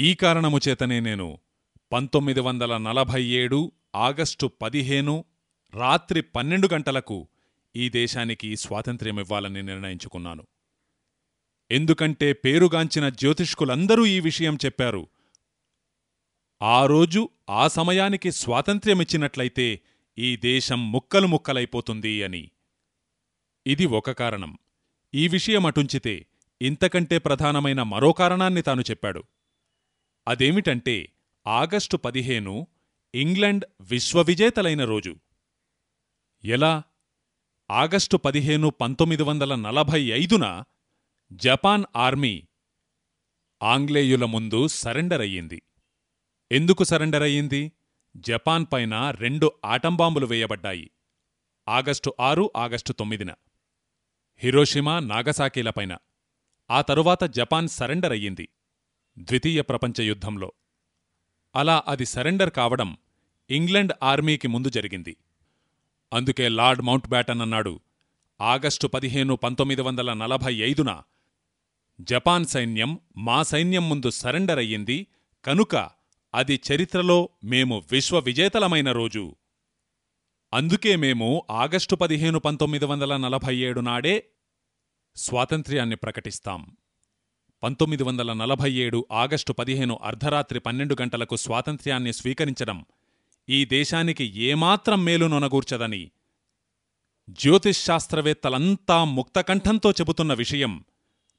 ఈ కారణము చేతనే నేను పంతొమ్మిది వందల నలభై ఏడు ఆగస్టు పదిహేను రాత్రి పన్నెండు గంటలకు ఈ దేశానికి స్వాతంత్ర్యమివ్వాలని నిర్ణయించుకున్నాను. ఎందుకంటే పేరుగాంచిన జ్యోతిష్కులందరూ ఈ విషయం చెప్పారు. ఆ రోజు ఆ సమయానికి స్వాతంత్ర్యమిచ్చినట్లయితే ఈ దేశం ముక్కలు ముక్కలైపోతుంది అని. ఇది ఒక కారణం. ఈ విషయం అటుంచితే ఇంతకంటే ప్రధానమైన మరో కారణాన్ని తాను చెప్పాడు. అదేమిటంటే ఆగస్టు పదిహేను ఇంగ్లండ్ విశ్వవిజేతలైన రోజు. ఎలా? ఆగస్టు పదిహేను పంతొమ్మిది వందల నలభై ఐదున జపాన్ ఆర్మీ ఆంగ్లేయుల ముందు సరెండర్ అయ్యింది. ఎందుకు సరెండర్ అయ్యింది? జపాన్ పైన రెండు ఆటంబాంబులు వేయబడ్డాయి. ఆగస్టు ఆరు ఆగస్టు తొమ్మిదిన. హిరోషిమా నాగసాకీలపైన ఆ తరువాత జపాన్ సరెండర్ అయ్యింది. ద్వితీయ ప్రపంచ యుద్ధంలో. అలా అది సరెండర్ కావడం ఇంగ్లండ్ ఆర్మీకి ముందు జరిగింది. అందుకే లార్డ్ మౌంట్ బ్యాటన్ అన్నాడు ఆగస్టు పదిహేను పంతొమ్మిది వందల నలభై ఐదున జపాన్ సైన్యం మా సైన్యం ముందు సరెండర్ అయ్యింది. కనుక అది చరిత్రలో మేము విశ్వవిజేతలమైన రోజు. అందుకే మేము ఆగస్టు పదిహేను పంతొమ్మిది వందల నలభై ఏడు నాడే స్వాతంత్ర్యాన్ని ప్రకటిస్తాం. పంతొమ్మిది వందల నలభై ఏడు ఆగస్టు పదిహేను అర్ధరాత్రి పన్నెండు గంటలకు స్వాతంత్ర్యాన్ని స్వీకరించడం ఈ దేశానికి ఏమాత్రం మేలు నొనగూర్చదని జ్యోతిశ్శాస్త్రవేత్తలంతా ముక్తకంఠంతో చెబుతున్న విషయం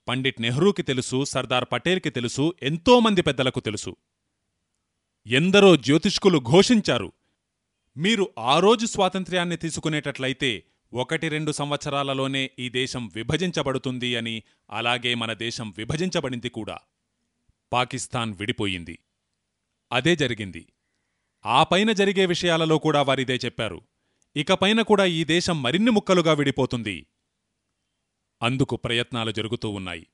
పండిట్ నెహ్రూకి తెలుసు సర్దార్ పటేల్కి తెలుసు ఎంతోమంది పెద్దలకు తెలుసు. ఎందరో జ్యోతిష్కులు ఘోషించారు మీరు ఆ రోజు స్వాతంత్ర్యాన్ని తీసుకునేటట్లయితే ఒకటి రెండు సంవత్సరాలలోనే ఈ దేశం విభజించబడుతుంది అని అలాగే మన దేశం విభజించబడింది కూడా. పాకిస్తాన్ విడిపోయింది. అదే జరిగింది. ఆ పైన జరిగే విషయాలలో కూడా వారిదే చెప్పారు. ఇకపైన కూడా ఈ దేశం మరిన్ని ముక్కలుగా విడిపోతుంది. అందుకు ప్రయత్నాలు జరుగుతూ ఉన్నాయి.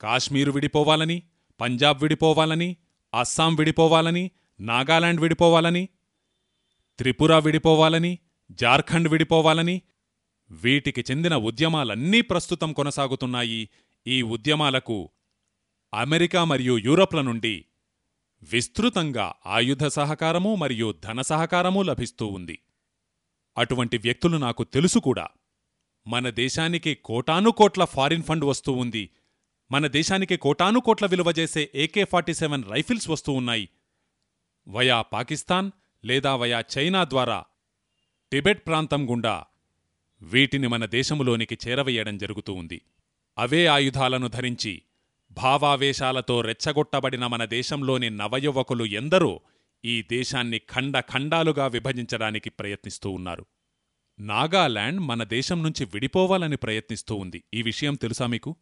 కాశ్మీరు విడిపోవాలని పంజాబ్ విడిపోవాలని అస్సాం విడిపోవాలని నాగాలాండ్ విడిపోవాలని త్రిపుర విడిపోవాలని జార్ఖండ్ విడిపోవాలని వీటికి చెందిన ఉద్యమాలన్నీ ప్రస్తుతం కొనసాగుతున్నాయి. ఈ ఉద్యమాలకు అమెరికా మరియు యూరోప్ల నుండి విస్తృతంగా ఆయుధ సహకారము మరియు ధన సహకారమూ లభిస్తూ ఉంది. అటువంటి వ్యక్తులు నాకు తెలుసు కూడా. మన దేశానికి కోటానుకోట్ల ఫారిన్ ఫండ్ వస్తూ ఉంది. మన దేశానికి కోటానుకోట్ల విలువ చేసే ఏకే ఫార్టీ సెవెన్ రైఫిల్స్ వస్తూ ఉన్నాయి. వయా పాకిస్తాన్ లేదా వయా చైనా ద్వారా టిబెట్ ప్రాంతం గుండా వీటిని మన దేశములోనికి చేరవేయడం జరుగుతూ ఉంది. అవే ఆయుధాలను ధరించి భావావేశాలతో రెచ్చగొట్టబడిన మన దేశంలోని నవయువకులు ఎందరో ఈ దేశాన్ని ఖండ ఖండాలుగా విభజించడానికి ప్రయత్నిస్తూ ఉన్నారు. నాగాలాండ్ మన దేశం నుంచి విడిపోవాలని ప్రయత్నిస్తూ ఉంది. ఈ విషయం తెలుసా మీకు?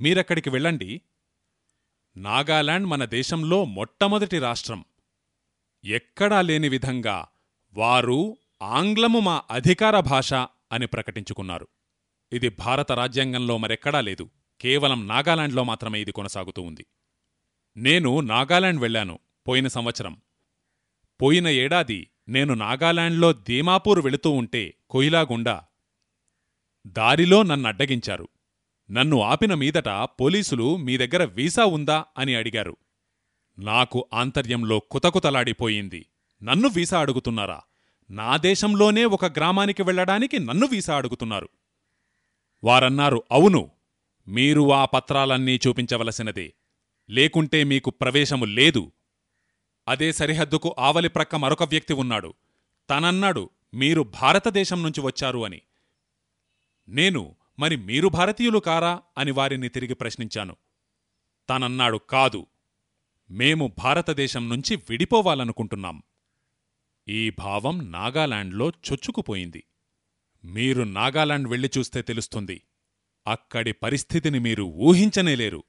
మీరక్కడికి వెళ్ళండి. నాగాలాండ్ మన దేశంలో మొట్టమొదటి రాష్ట్రం. ఎక్కడా లేని విధంగా వారు ఆంగ్లము మా అధికార భాష అని ప్రకటించుకున్నారు. ఇది భారత రాజ్యాంగంలో మరెక్కడా లేదు. కేవలం నాగాలాండ్లో మాత్రమే ఇది కొనసాగుతూ ఉంది. నేను నాగాలాండ్ వెళ్ళాను పోయిన సంవత్సరం. పోయిన ఏడాది నేను నాగాలాండ్లో దీమాపూర్ వెళుతూ ఉంటే కొయిలాగుండా దారిలో నన్నడ్డగించారు నన్ను ఆపిన మీదట పోలీసులు మీ దగ్గర వీసా ఉందా అని అడిగారు. నాకు ఆంతర్యంలో కుతకుతలాడిపోయింది. నన్ను వీసా అడుగుతున్నారా? నా దేశంలోనే ఒక గ్రామానికి వెళ్ళడానికి నన్ను వీసా అడుగుతున్నారు. వారన్నారు అవును మీరు ఆ పత్రాలన్నీ చూపించవలసినదే. లేకుంటే మీకు ప్రవేశము లేదు. అదే సరిహద్దుకు ఆవలి ప్రక్క మరొక వ్యక్తి ఉన్నాడు. తనన్నాడు మీరు భారతదేశం నుంచి వచ్చారు అని. నేను మరి మీరు భారతీయులు కారా అని వారిని తిరిగి ప్రశ్నించాను. తనన్నాడు కాదు మేము భారతదేశం నుంచి విడిపోవాలనుకుంటున్నాం. ఈ భావం నాగాలాండ్లో చొచ్చుకుపోయింది. మీరు నాగాలాండ్ వెళ్ళి చూస్తే తెలుస్తుంది. అక్కడి పరిస్థితిని మీరు ఊహించనేలేరు.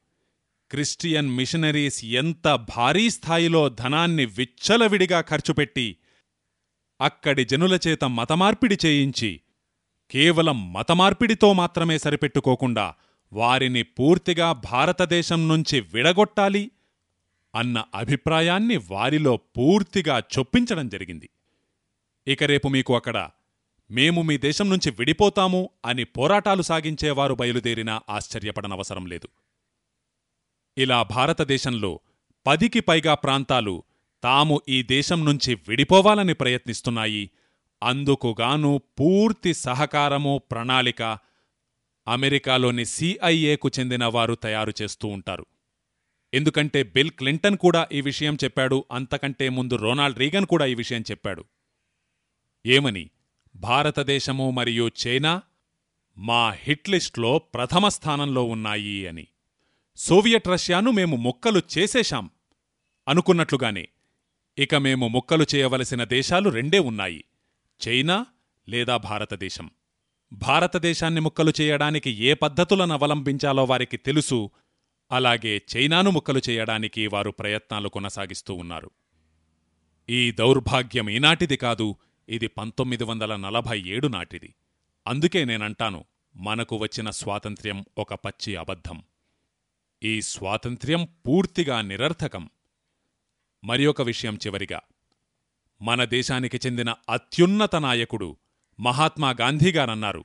క్రిస్టియన్ మిషనరీస్ ఎంత భారీ స్థాయిలో ధనాన్ని విచ్చలవిడిగా ఖర్చుపెట్టి అక్కడి జనులచేత మతమార్పిడి చేయించి కేవలం మతమార్పిడితో మాత్రమే సరిపెట్టుకోకుండా వారిని పూర్తిగా భారతదేశం నుంచి విడగొట్టాలి అన్న అభిప్రాయాన్ని వారిలో పూర్తిగా చొప్పించడం జరిగింది. ఇక రేపు మీకు అక్కడ మేము మీ దేశం నుంచి విడిపోతాము అని పోరాటాలు సాగించేవారు బయలుదేరినా ఆశ్చర్యపడనవసరం లేదు. ఇలా భారతదేశంలో పదికి పైగా ప్రాంతాలు తాము ఈ దేశం నుంచి విడిపోవాలని ప్రయత్నిస్తున్నాయి. అందుకుగాను పూర్తి సహకారము ప్రణాళిక అమెరికాలోని సిఐఏకు చెందిన వారు తయారు చేస్తూ ఉంటారు. ఎందుకంటే బిల్ క్లింటన్ కూడా ఈ విషయం చెప్పాడు. అంతకంటే ముందు రొనాల్డ్ రీగన్ కూడా ఈ విషయం చెప్పాడు. ఏమని? భారతదేశము మరియు చైనా మా హిట్ లిస్ట్లో ప్రథమ స్థానంలో ఉన్నాయి అని. సోవియట్ రష్యాను మేము ముక్కలు చేసేశాం అనుకున్నట్లుగానే. ఇక మేము ముక్కలు చేయవలసిన దేశాలు రెండే ఉన్నాయి. చైనా లేదా భారతదేశం. భారతదేశాన్ని ముక్కలు చేయడానికి ఏ పద్ధతులను అవలంబించాలో వారికి తెలుసు. అలాగే చైనాను ముక్కలు చేయడానికి వారు ప్రయత్నాలు కొనసాగిస్తూ ఉన్నారు. ఈ దౌర్భాగ్యం ఈనాటిది కాదు ఇది పంతొమ్మిది వందల నలభై ఏడు నాటిది. అందుకే నేనంటాను మనకు వచ్చిన స్వాతంత్ర్యం ఒక పచ్చి అబద్ధం. ఈ స్వాతంత్ర్యం పూర్తిగా నిరర్థకం. మరి ఒక విషయం చివరిగా. మన దేశానికి చెందిన అత్యున్నత నాయకుడు మహాత్మాగాంధీగారన్నారు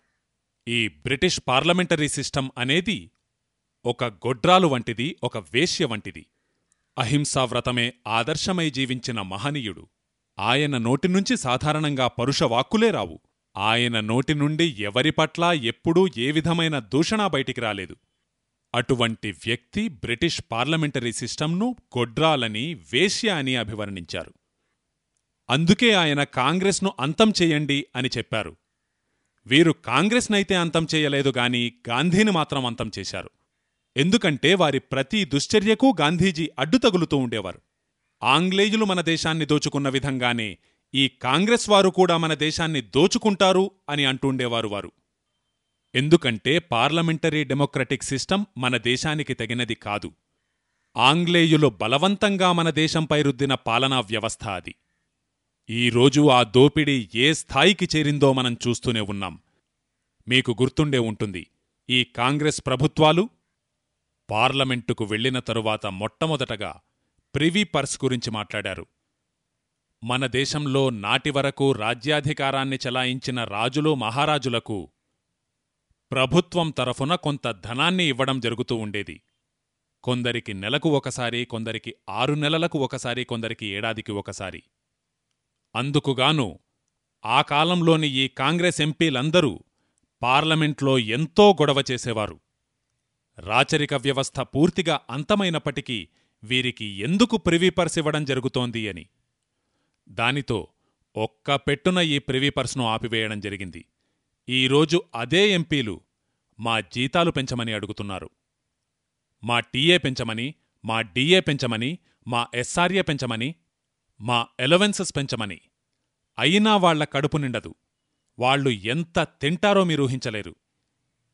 ఈ బ్రిటిష్ పార్లమెంటరీ సిస్టం అనేది ఒక గొడ్రాలు వంటిది ఒక వేశ్య వంటిది. అహింసావ్రతమే ఆదర్శమై జీవించిన మహనీయుడు. ఆయన నోటినుంచి సాధారణంగా పరుషవాక్కులే రావు. ఆయన నోటి నుండి ఎవరి పట్ల ఎప్పుడూ ఏ విధమైన దూషణ బయటికి రాలేదు. అటువంటి వ్యక్తి బ్రిటిష్ పార్లమెంటరీ సిస్టంను గొడ్రాలని వేశ్య అని అభివర్ణించారు. అందుకే ఆయన కాంగ్రెస్ను అంతం చెయ్యండి అని చెప్పారు. వీరు కాంగ్రెస్నైతే అంతం చేయలేదు గాని గాంధీని మాత్రం అంతం చేశారు. ఎందుకంటే వారి ప్రతి దుశ్చర్యకు గాంధీజీ అడ్డు తగులుతూ ఉండేవారు. ఆంగ్లేయులు మన దేశాన్ని దోచుకున్న విధంగానే ఈ కాంగ్రెస్ వారు కూడా మన దేశాన్ని దోచుకుంటారు అని అంటుండేవారు వారు. ఎందుకంటే పార్లమెంటరీ డెమోక్రటిక్ సిస్టమ్ మన దేశానికి తగినది కాదు. ఆంగ్లేయులు బలవంతంగా మన దేశంపై రుద్దిన పాలనా వ్యవస్థ అది. ఈరోజు ఆ దోపిడీ ఏ స్థాయికి చేరిందో మనం చూస్తూనే ఉన్నాం. మీకు గుర్తుండే ఉంటుంది ఈ కాంగ్రెస్ ప్రభుత్వాలు పార్లమెంటుకు వెళ్ళిన తరువాత మొట్టమొదటగా ప్రివీ పర్స్ గురించి మాట్లాడారు. మన దేశంలో నాటివరకు రాజ్యాధికారాన్ని చెలాయించిన రాజులు మహారాజులకు ప్రభుత్వం తరఫున కొంత ధనాన్ని ఇవ్వడం జరుగుతూ ఉండేది. కొందరికి నెలకు ఒకసారి కొందరికి ఆరు నెలలకు ఒకసారి కొందరికి ఏడాదికి ఒకసారి. అందుకుగాను ఆ కాలంలోని ఈ కాంగ్రెస్ ఎంపీలందరూ పార్లమెంట్లో ఎంతో గొడవ చేసేవారు. రాచరిక వ్యవస్థ పూర్తిగా అంతమైనప్పటికీ వీరికి ఎందుకు ప్రివీపర్స్ ఇవ్వడం జరుగుతోంది అని. దానితో ఒక్క పెట్టున ఈ ప్రివీపర్స్ను ఆపివేయడం జరిగింది. ఈరోజు అదే ఎంపీలు మా జీతాలు పెంచమని అడుగుతున్నారు. మా టీఏ పెంచమని మా డీఏ పెంచమని మా ఎస్ఆర్ఏ పెంచమని మా ఎలవెన్సెస్ పెంచమని. అయినా వాళ్ళ కడుపు నిండదు. వాళ్ళు ఎంత తింటారో మీరు ఊహించలేరు.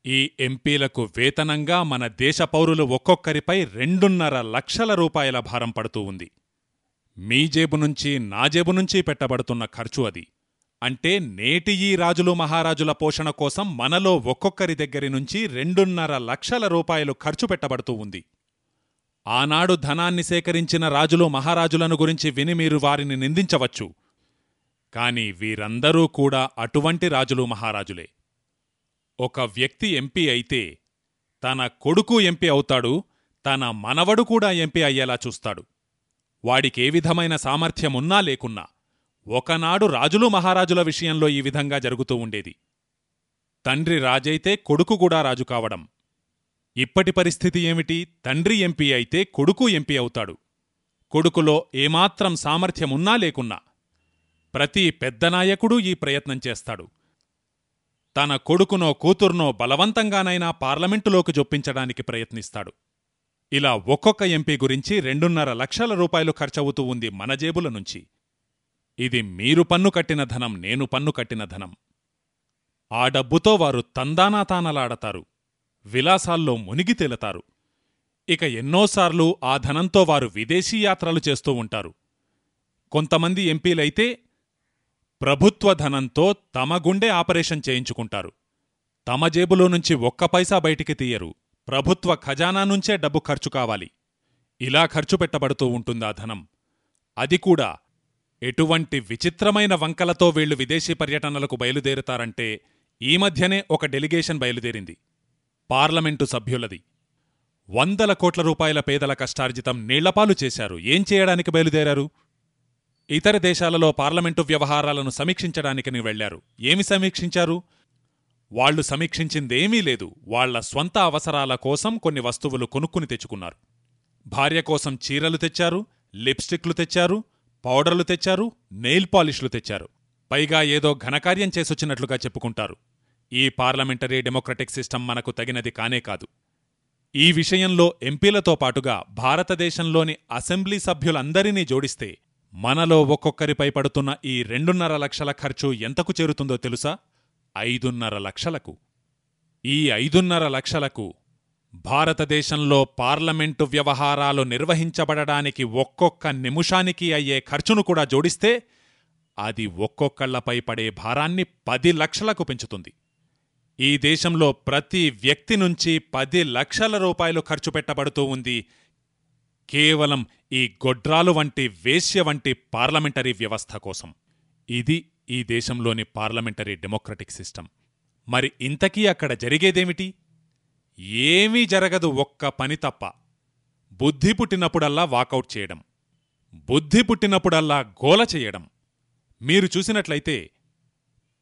ఈ ఎంపీలకు వేతనంగా మన దేశ పౌరులు ఒక్కొక్కరిపై రెండున్నర లక్షల రూపాయల భారం పడుతూ ఉంది. మీ జేబు నుంచి నా జేబు నుంచి పెట్టబడుతున్న ఖర్చు అది. అంటే నేటి ఈ రాజులు మహారాజుల పోషణ కోసం మనలో ఒక్కొక్కరి దగ్గరి నుంచి రెండున్నర లక్షల రూపాయలు ఖర్చు పెట్టబడుతూ ఉంది. ఆనాడు ధనాన్ని సేకరించిన రాజులు మహారాజులను గురించి విని మీరు వారిని నిందించవచ్చు. కాని వీరందరూ కూడా అటువంటి రాజులు మహారాజులే. ఒక వ్యక్తి ఎంపీ అయితే తన కొడుకు ఎంపీ అవుతాడు తన మనవడు కూడా ఎంపీ అయ్యేలా చూస్తాడు. వాడికే విధమైన సామర్థ్యమున్నా లేకున్నా ఒకనాడు రాజులు మహారాజుల విషయంలో ఈ విధంగా జరుగుతూ ఉండేది. తండ్రి రాజైతే కొడుకు కూడా రాజు కావడం. ఇప్పటి పరిస్థితి ఏమిటి? తండ్రి ఎంపీ అయితే కొడుకు ఎంపీ అవుతాడు. కొడుకులో ఏమాత్రం సామర్థ్యమున్నా లేకున్నా ప్రతి పెద్ద నాయకుడూ ఈ ప్రయత్నం చేస్తాడు. తన కొడుకునో కూతుర్నో బలవంతంగానైనా పార్లమెంటులోకి జొప్పించడానికి ప్రయత్నిస్తాడు. ఇలా ఒక్కొక్క ఎంపీ గురించి రెండున్నర లక్షల రూపాయలు ఖర్చవుతూ ఉంది మన జేబుల నుంచి. ఇది మీరు పన్ను కట్టిన ధనం నేను పన్ను కట్టిన ధనం. ఆ డబ్బుతో వారు తందానాతానలాడతారు విలాసాల్లో మునిగి తేలతారు. ఇక ఎన్నోసార్లు ఆ ధనంతో వారు విదేశీ యాత్రలు చేస్తూ ఉంటారు. కొంతమంది ఎంపీలైతే ప్రభుత్వ ధనంతో తమ గుండె ఆపరేషన్ చేయించుకుంటారు. తమ జేబులో నుంచి ఒక్క పైసా బయటికి తీయరు. ప్రభుత్వ ఖజానా నుంచే డబ్బు ఖర్చు కావాలి. ఇలా ఖర్చు పెట్టబడుతూ ఉంటుందా ధనం? అది కూడా ఎటువంటి విచిత్రమైన వంకలతో వీళ్ళు విదేశీ పర్యటనలకు బయలుదేరుతారంటే ఈ మధ్యనే ఒక డెలిగేషన్ బయలుదేరింది. పార్లమెంటు సభ్యులది. వందల కోట్ల రూపాయల పేదల కష్టార్జితం నీళ్ళపాలు చేశారు. ఏం చేయడానికి బయలుదేరారు? ఇతర దేశాలలో పార్లమెంటు వ్యవహారాలను సమీక్షించడానికి వెళ్ళారు ఏమి సమీక్షించారు? వాళ్ళు సమీక్షించిందేమీ లేదు. వాళ్ళ స్వంత అవసరాల కోసం కొన్ని వస్తువులు కొనుక్కుని తెచ్చుకున్నారు. భార్య కోసం చీరలు తెచ్చారు లిప్స్టిక్లు తెచ్చారు పౌడర్లు తెచ్చారు నెయిల్ పాలిష్లు తెచ్చారు. పైగా ఏదో ఘనకార్యం చేసొచ్చినట్లుగా చెప్పుకుంటారు. ఈ పార్లమెంటరీ డెమోక్రటిక్ సిస్టమ్ మనకు తగినది కానే కాదు. ఈ విషయంలో ఎంపీలతో పాటుగా భారతదేశంలోని అసెంబ్లీ సభ్యులందరినీ జోడిస్తే మనలో ఒక్కొక్కరిపై పడుతున్న ఈ రెండున్నర లక్షల ఖర్చు ఎంతకు చేరుతుందో తెలుసా? ఐదున్నర లక్షలకు. ఈ ఐదున్నర లక్షలకు భారతదేశంలో పార్లమెంటు వ్యవహారాలు నిర్వహించబడడానికి ఒక్కొక్క నిమిషానికి అయ్యే ఖర్చును కూడా జోడిస్తే అది ఒక్కొక్కళ్ళపై పడే భారాన్ని పది లక్షలకు పెంచుతుంది. ఈ దేశంలో ప్రతి వ్యక్తి నుంచి పది లక్షల రూపాయలు ఖర్చు పెట్టబడుతూ ఉంది. కేవలం ఈ గొడ్రాలు వంటి వేశ్య వంటి పార్లమెంటరీ వ్యవస్థ కోసం. ఇది ఈ దేశంలోని పార్లమెంటరీ డెమోక్రటిక్ సిస్టమ్. మరి ఇంతకీ అక్కడ జరిగేదేమిటి? ఏమీ జరగదు ఒక్క పని తప్ప. బుద్ధి పుట్టినప్పుడల్లా వాకౌట్ చేయడం. బుద్ధి పుట్టినప్పుడల్లా గోల చేయడం. మీరు చూసినట్లయితే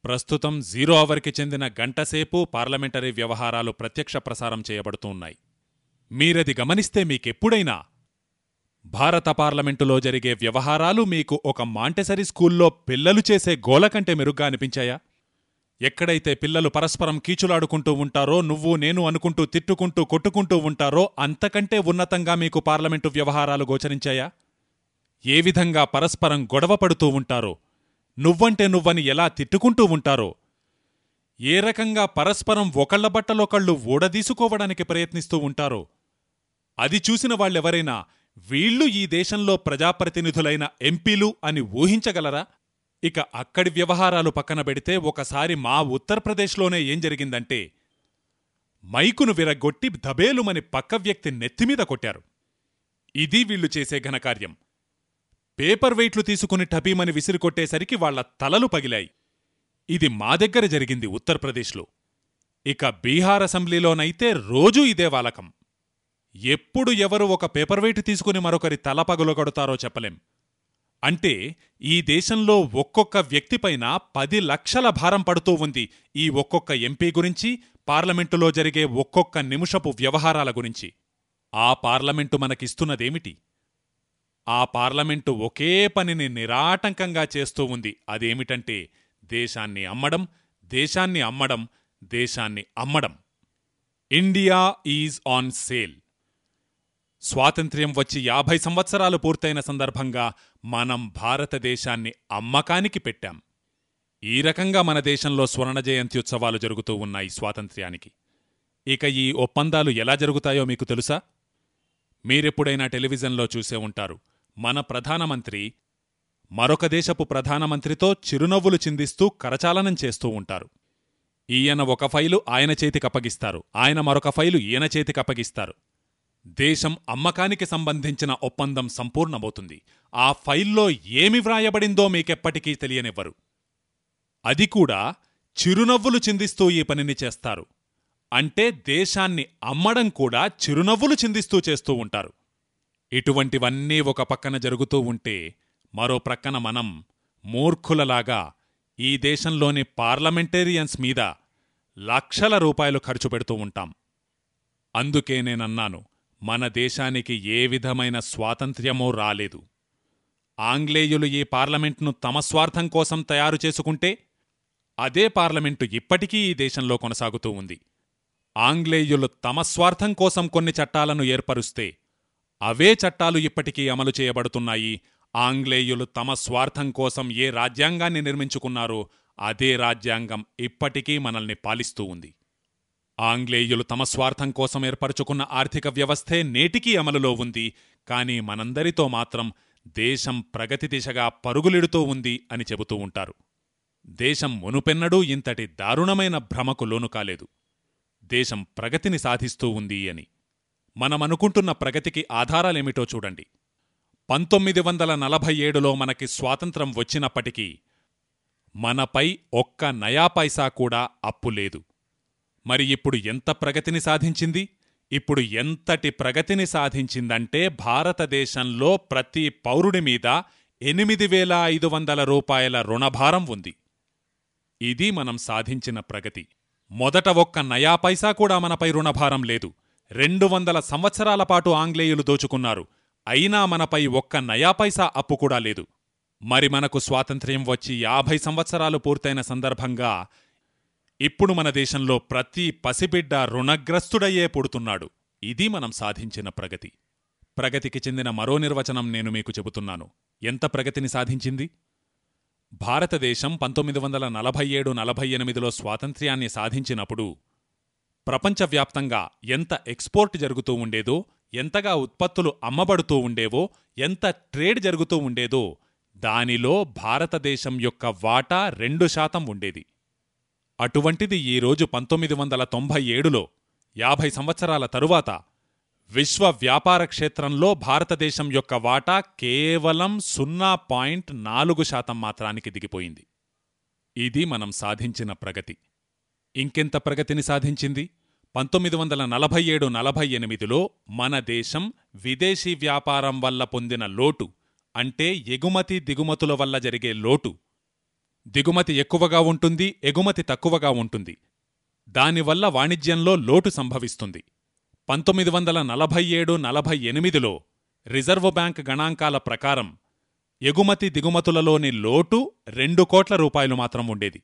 ప్రస్తుతం జీరో అవర్కి చెందిన గంటసేపు పార్లమెంటరీ వ్యవహారాలు ప్రత్యక్ష ప్రసారం చేయబడుతూ ఉన్నాయి. మీరది గమనిస్తే మీకెప్పుడైనా భారత పార్లమెంటులో జరిగే వ్యవహారాలు మీకు ఒక మాంటెసరీ స్కూల్లో పిల్లలు చేసే గోల కంటే మెరుగ్గా అనిపించాయా? ఎక్కడైతే పిల్లలు పరస్పరం కీచులాడుకుంటూ ఉంటారో నువ్వు నేను అనుకుంటూ తిట్టుకుంటూ కొట్టుకుంటూ ఉంటారో అంతకంటే ఉన్నతంగా మీకు పార్లమెంటు వ్యవహారాలు గోచరించాయా? ఏ విధంగా పరస్పరం గొడవ పడుతూ ఉంటారో నువ్వంటే నువ్వని ఎలా తిట్టుకుంటూ ఉంటారో ఏ రకంగా పరస్పరం ఒకళ్ళ బట్టలొకళ్ళు ఊడదీసుకోవడానికి ప్రయత్నిస్తూ ఉంటారో అది చూసిన వాళ్ళెవరైనా వీళ్ళు ఈ దేశంలో ప్రజాప్రతినిధులైన ఎంపీలు అని ఊహించగలరా? ఇక అక్కడి వ్యవహారాలు పక్కన పెడితే ఒకసారి మా ఉత్తరప్రదేశ్లోనే ఏం జరిగిందంటే మైకును విరగ్గొట్టి ధబేలుమని పక్క వ్యక్తి నెత్తిమీద కొట్టారు. ఇది వీళ్ళు చేసే ఘనకార్యం. పేపర్ వెయిట్లు తీసుకుని టపీమని విసిరికొట్టేసరికి వాళ్ళ తలలు పగిలాయి. ఇది మా దగ్గర జరిగింది ఉత్తరప్రదేశ్లో. ఇక బీహార్ అసెంబ్లీలోనైతే రోజూ ఇదే వాలకం. ఎప్పుడు ఎవరు ఒక పేపర్ వెయిట్ తీసుకుని మరొకరి తల పగులగొడతారో చెప్పలేం. అంటే ఈ దేశంలో ఒక్కొక్క వ్యక్తిపైన పది లక్షల భారం పడుతూ ఉంది ఈ ఒక్కొక్క ఎంపీ గురించి పార్లమెంటులో జరిగే ఒక్కొక్క నిమిషపు వ్యవహారాల గురించి. ఆ పార్లమెంటు మనకిస్తున్నదేమిటి? ఆ పార్లమెంటు ఒకే పనిని నిరాటంకంగా చేస్తూ ఉంది. అదేమిటంటే దేశాన్ని అమ్మడం దేశాన్ని అమ్మడం దేశాన్ని అమ్మడం. India is on sale. స్వాతంత్ర్యం వచ్చి యాభై సంవత్సరాలు పూర్తయిన సందర్భంగా మనం భారతదేశాన్ని అమ్మకానికి పెట్టాం. ఈ రకంగా మన దేశంలో స్వర్ణ జయంతి ఉత్సవాలు జరుగుతూ ఉన్నాయి స్వాతంత్ర్యానికి. ఇక ఈ ఒప్పందాలు ఎలా జరుగుతాయో మీకు తెలుసా? మీరెప్పుడైనా టెలివిజన్లో చూసే ఉంటారు. మన ప్రధానమంత్రి మరొక దేశపు ప్రధానమంత్రితో చిరునవ్వులు చిందిస్తూ కరచాలనం చేస్తూ ఉంటారు. ఈయన ఒక ఫైలు ఆయన చేతికప్పగిస్తారు ఆయన మరొక ఫైలు ఈయన చేతికప్పగిస్తారు దేశం అమ్మకానికి సంబంధించిన ఒప్పందం సంపూర్ణమవుతుంది. ఆ ఫైల్లో ఏమి వ్రాయబడిందో మీకెప్పటికీ తెలియనివ్వరు. అది కూడా చిరునవ్వులు చిందిస్తూ ఈ పనిని చేస్తారు. అంటే దేశాన్ని అమ్మడం కూడా చిరునవ్వులు చిందిస్తూ చేస్తూ ఉంటారు. ఇటువంటివన్నీ ఒక పక్కన జరుగుతూ ఉంటే మరో ప్రక్కన మనం మూర్ఖులలాగా ఈ దేశంలోని పార్లమెంటేరియన్స్ మీద లక్షల రూపాయలు ఖర్చు పెడుతూ ఉంటాం. అందుకే నేనన్నాను మన దేశానికి ఏ విధమైన స్వాతంత్ర్యమో రాలేదు. ఆంగ్లేయులు ఈ పార్లమెంట్ను తమ స్వార్థం కోసం తయారు చేసుకుంటే అదే పార్లమెంటు ఇప్పటికీ ఈ దేశంలో కొనసాగుతూ ఉంది. ఆంగ్లేయులు తమ స్వార్థం కోసం కొన్ని చట్టాలను ఏర్పరుస్తే అవే చట్టాలు ఇప్పటికీ అమలు చేయబడుతున్నాయి. ఆంగ్లేయులు తమ స్వార్థం కోసం ఏ రాజ్యాంగాన్ని నిర్మించుకున్నారో అదే రాజ్యాంగం ఇప్పటికీ మనల్ని పాలిస్తూ ఉంది. ఆంగ్లేయులు తమ స్వార్థం కోసం ఏర్పరచుకున్న ఆర్థిక వ్యవస్థే నేటికీ అమలులో ఉంది కాని మనందరితో మాత్రం దేశం ప్రగతి దిశగా పరుగులిడుతూ ఉంది అని చెబుతూ ఉంటారు. దేశం మునుపెన్నడూ ఇంతటి దారుణమైన భ్రమకు లోను కాలేదు. దేశం ప్రగతిని సాధిస్తూ ఉంది అని. మనమనుకుంటున్న ప్రగతికి ఆధారాలేమిటో చూడండి. పంతొమ్మిది వందల నలభై ఏడులో మనకి స్వాతంత్రం వచ్చినప్పటికీ మనపై ఒక్క నయా పైసా కూడా అప్పు లేదు. మరి ఇప్పుడు ఎంత ప్రగతిని సాధించింది? ఇప్పుడు ఎంతటి ప్రగతిని సాధించిందంటే భారతదేశంలో ప్రతి పౌరుడి మీద ఎనిమిది వేల ఐదు వందల రూపాయల రుణభారం ఉంది. ఇది మనం సాధించిన ప్రగతి. మొదట ఒక్క నయా పైసా కూడా మనపై రుణభారం లేదు. రెండు వందల సంవత్సరాల పాటు ఆంగ్లేయులు దోచుకున్నారు. అయినా మనపై ఒక్క నయా పైసా అప్పు కూడా లేదు. మరి మనకు స్వాతంత్ర్యం వచ్చి యాభై సంవత్సరాలు పూర్తయిన సందర్భంగా ఇప్పుడు మన దేశంలో ప్రతి పసిబిడ్డ రుణగ్రస్తుడయ్యే పుడుతున్నాడు. ఇది మనం సాధించిన ప్రగతి. ప్రగతికి చెందిన మరో నిర్వచనం నేను మీకు చెబుతున్నాను. ఎంత ప్రగతిని సాధించింది? భారతదేశం పంతొమ్మిది వందల నలభై ఏడు నలభై ఎనిమిదిలో స్వాతంత్ర్యాన్ని సాధించినప్పుడు ప్రపంచవ్యాప్తంగా ఎంత ఎక్స్పోర్ట్ జరుగుతూ ఉండేదో ఎంతగా ఉత్పత్తులు అమ్మబడుతూ ఉండేవో ఎంత ట్రేడ్ జరుగుతూ ఉండేదో దానిలో భారతదేశం యొక్క వాటా రెండు శాతం ఉండేది. అటువంటిది ఈరోజు పంతొమ్మిది వందల తొంభై ఏడులో యాభై సంవత్సరాల తరువాత విశ్వ వ్యాపార క్షేత్రంలో భారతదేశం యొక్క వాటా కేవలం సున్నా పాయింట్ నాలుగు శాతం మాత్రానికి దిగిపోయింది. ఇది మనం సాధించిన ప్రగతి. ఇంకెంత ప్రగతిని సాధించింది? పంతొమ్మిది వందల నలభై ఏడు నలభై ఎనిమిదిలో మన దేశం విదేశీ వ్యాపారం వల్ల పొందిన లోటు అంటే ఎగుమతి దిగుమతుల వల్ల జరిగే లోటు దిగుమతి ఎక్కువగా ఉంటుంది ఎగుమతి తక్కువగా ఉంటుంది. దానివల్ల వాణిజ్యంలో లోటు సంభవిస్తుంది. పంతొమ్మిది వందల నలభై ఏడు నలభై ఎనిమిదిలో రిజర్వు బ్యాంక్ గణాంకాల ప్రకారం ఎగుమతి దిగుమతులలోని లోటు రెండు కోట్ల రూపాయలు మాత్రం ఉండేది.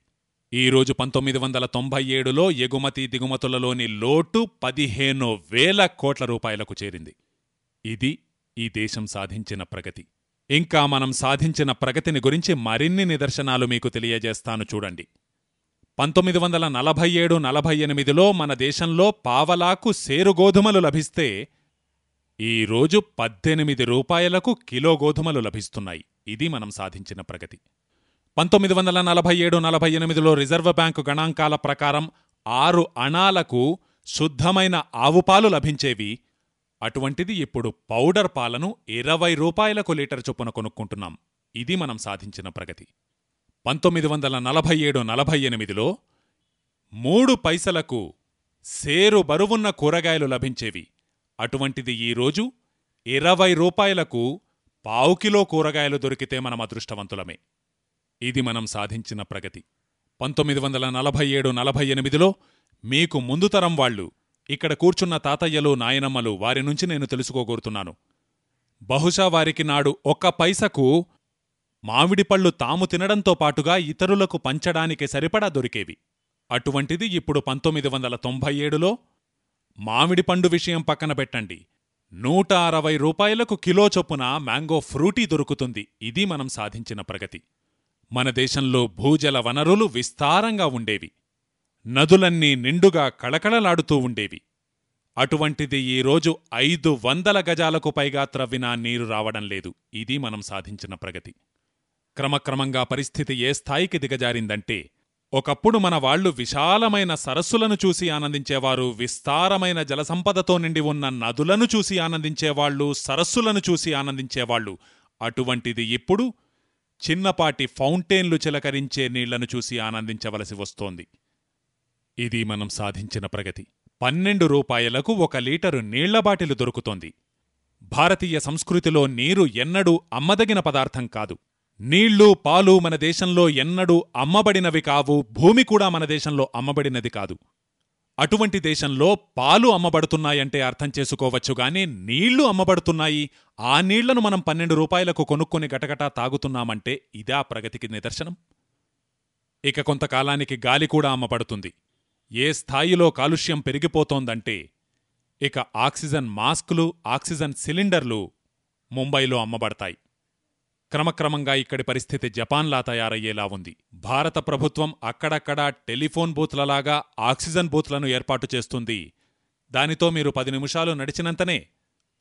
ఈరోజు పంతొమ్మిది వందల తొంభై ఏడులో ఎగుమతి దిగుమతులలోని లోటు పదిహేను వేల కోట్ల రూపాయలకు చేరింది. ఇది ఈ దేశం సాధించిన ప్రగతి. ఇంకా మనం సాధించిన ప్రగతిని గురించి మరిన్ని నిదర్శనాలు మీకు తెలియజేస్తాను చూడండి. పంతొమ్మిది వందల నలభై ఏడు నలభై ఎనిమిదిలో మన దేశంలో పావలాకు సేరు గోధుమలు లభిస్తే ఈరోజు పద్దెనిమిది రూపాయలకు కిలో గోధుమలు లభిస్తున్నాయి. ఇది మనం సాధించిన ప్రగతి. పంతొమ్మిది వందల నలభై ఏడు నలభై ఎనిమిదిలో రిజర్వ్ బ్యాంకు గణాంకాల ప్రకారం ఆరు అణాలకు శుద్ధమైన ఆవుపాలు లభించేవి. అటువంటిది ఇప్పుడు పౌడర్ పాలను ఇరవై రూపాయలకు లీటర్ చొప్పున కొనుక్కుంటున్నాం. ఇది మనం సాధించిన ప్రగతి. పంతొమ్మిది వందల నలభై ఏడు నలభై ఎనిమిదిలో మూడు పైసలకు సేరు బరువున్న కూరగాయలు లభించేవి. అటువంటిది ఈరోజు ఇరవై రూపాయలకు పావుకిలో కూరగాయలు దొరికితే మనం అదృష్టవంతులమే. ఇది మనం సాధించిన ప్రగతి. పంతొమ్మిది వందల నలభై ఏడు నలభై ఎనిమిదిలో మీకు ముందు తరం వాళ్ళు ఇక్కడ కూర్చున్న తాతయ్యలు నాయనమ్మలు వారి నుంచి నేను తెలుసుకోగోరుతున్నాను. బహుశా వారికి నాడు ఒక్క పైసకు మామిడిపళ్ళు తాము తినడంతో పాటుగా ఇతరులకు పంచడానికి సరిపడా దొరికేవి. అటువంటిది ఇప్పుడు పంతొమ్మిది వందల తొంభై ఏడులో మామిడి పండు విషయం పక్కన పెట్టండి. నూట అరవై రూపాయలకు కిలో చొప్పున మ్యాంగో ఫ్రూటీ దొరుకుతుంది. ఇది మనం సాధించిన ప్రగతి. మన దేశంలో భూజల వనరులు విస్తారంగా ఉండేవి. నదులన్నీ నిండుగా కళకళలాడుతూ ఉండేవి. అటువంటిది ఈరోజు ఐదు వందల గజాలకు పైగా త్రవ్వినా నీరు రావడం లేదు. ఇది మనం సాధించిన ప్రగతి. క్రమక్రమంగా పరిస్థితి ఏ స్థాయికి దిగజారిందంటే ఒకప్పుడు మన వాళ్ళు విశాలమైన సరస్సులను చూసి ఆనందించేవారు విస్తారమైన జలసంపదతో నిండి ఉన్న నదులను చూసి ఆనందించేవాళ్ళు సరస్సులను చూసి ఆనందించేవాళ్ళు అటువంటిది ఇప్పుడు చిన్నపాటి ఫౌంటైన్లు చిలకరించే నీళ్ళను చూసి ఆనందించవలసి వస్తోంది. ఇది మనం సాధించిన ప్రగతి. పన్నెండు రూపాయలకు ఒక లీటరు నీళ్ళ బాటిలు దొరుకుతోంది. భారతీయ సంస్కృతిలో నీరు ఎన్నడూ అమ్మదగిన పదార్థం కాదు. నీళ్ళు పాలు మన దేశంలో ఎన్నడూ అమ్మబడినవి కావు భూమి కూడా మన దేశంలో అమ్మబడినది కాదు. అటువంటి దేశంలో పాలు అమ్మబడుతున్నాయంటే అర్థం చేసుకోవచ్చుగాని నీళ్ళు అమ్మబడుతున్నాయి. ఆ నీళ్ళను మనం పన్నెండు రూపాయలకు కొనుక్కొని గటగటా తాగుతున్నామంటే ఇదా ప్రగతికి నిదర్శనం. ఇక కొంతకాలానికి గాలి కూడా అమ్మబడుతుంది. ఏ స్థాయిలో కాలుష్యం పెరిగిపోతోందంటే ఇక ఆక్సిజన్ మాస్కులు ఆక్సిజన్ సిలిండర్లు ముంబైలో అమ్మబడతాయి. క్రమక్రమంగా ఇక్కడి పరిస్థితి జపాన్లా తయారయ్యేలా ఉంది. భారత ప్రభుత్వం అక్కడక్కడా టెలిఫోన్ బూత్లలాగా ఆక్సిజన్ బూత్లను ఏర్పాటు చేస్తుంది. దానితో మీరు పది నిమిషాలు నడిచినంతనే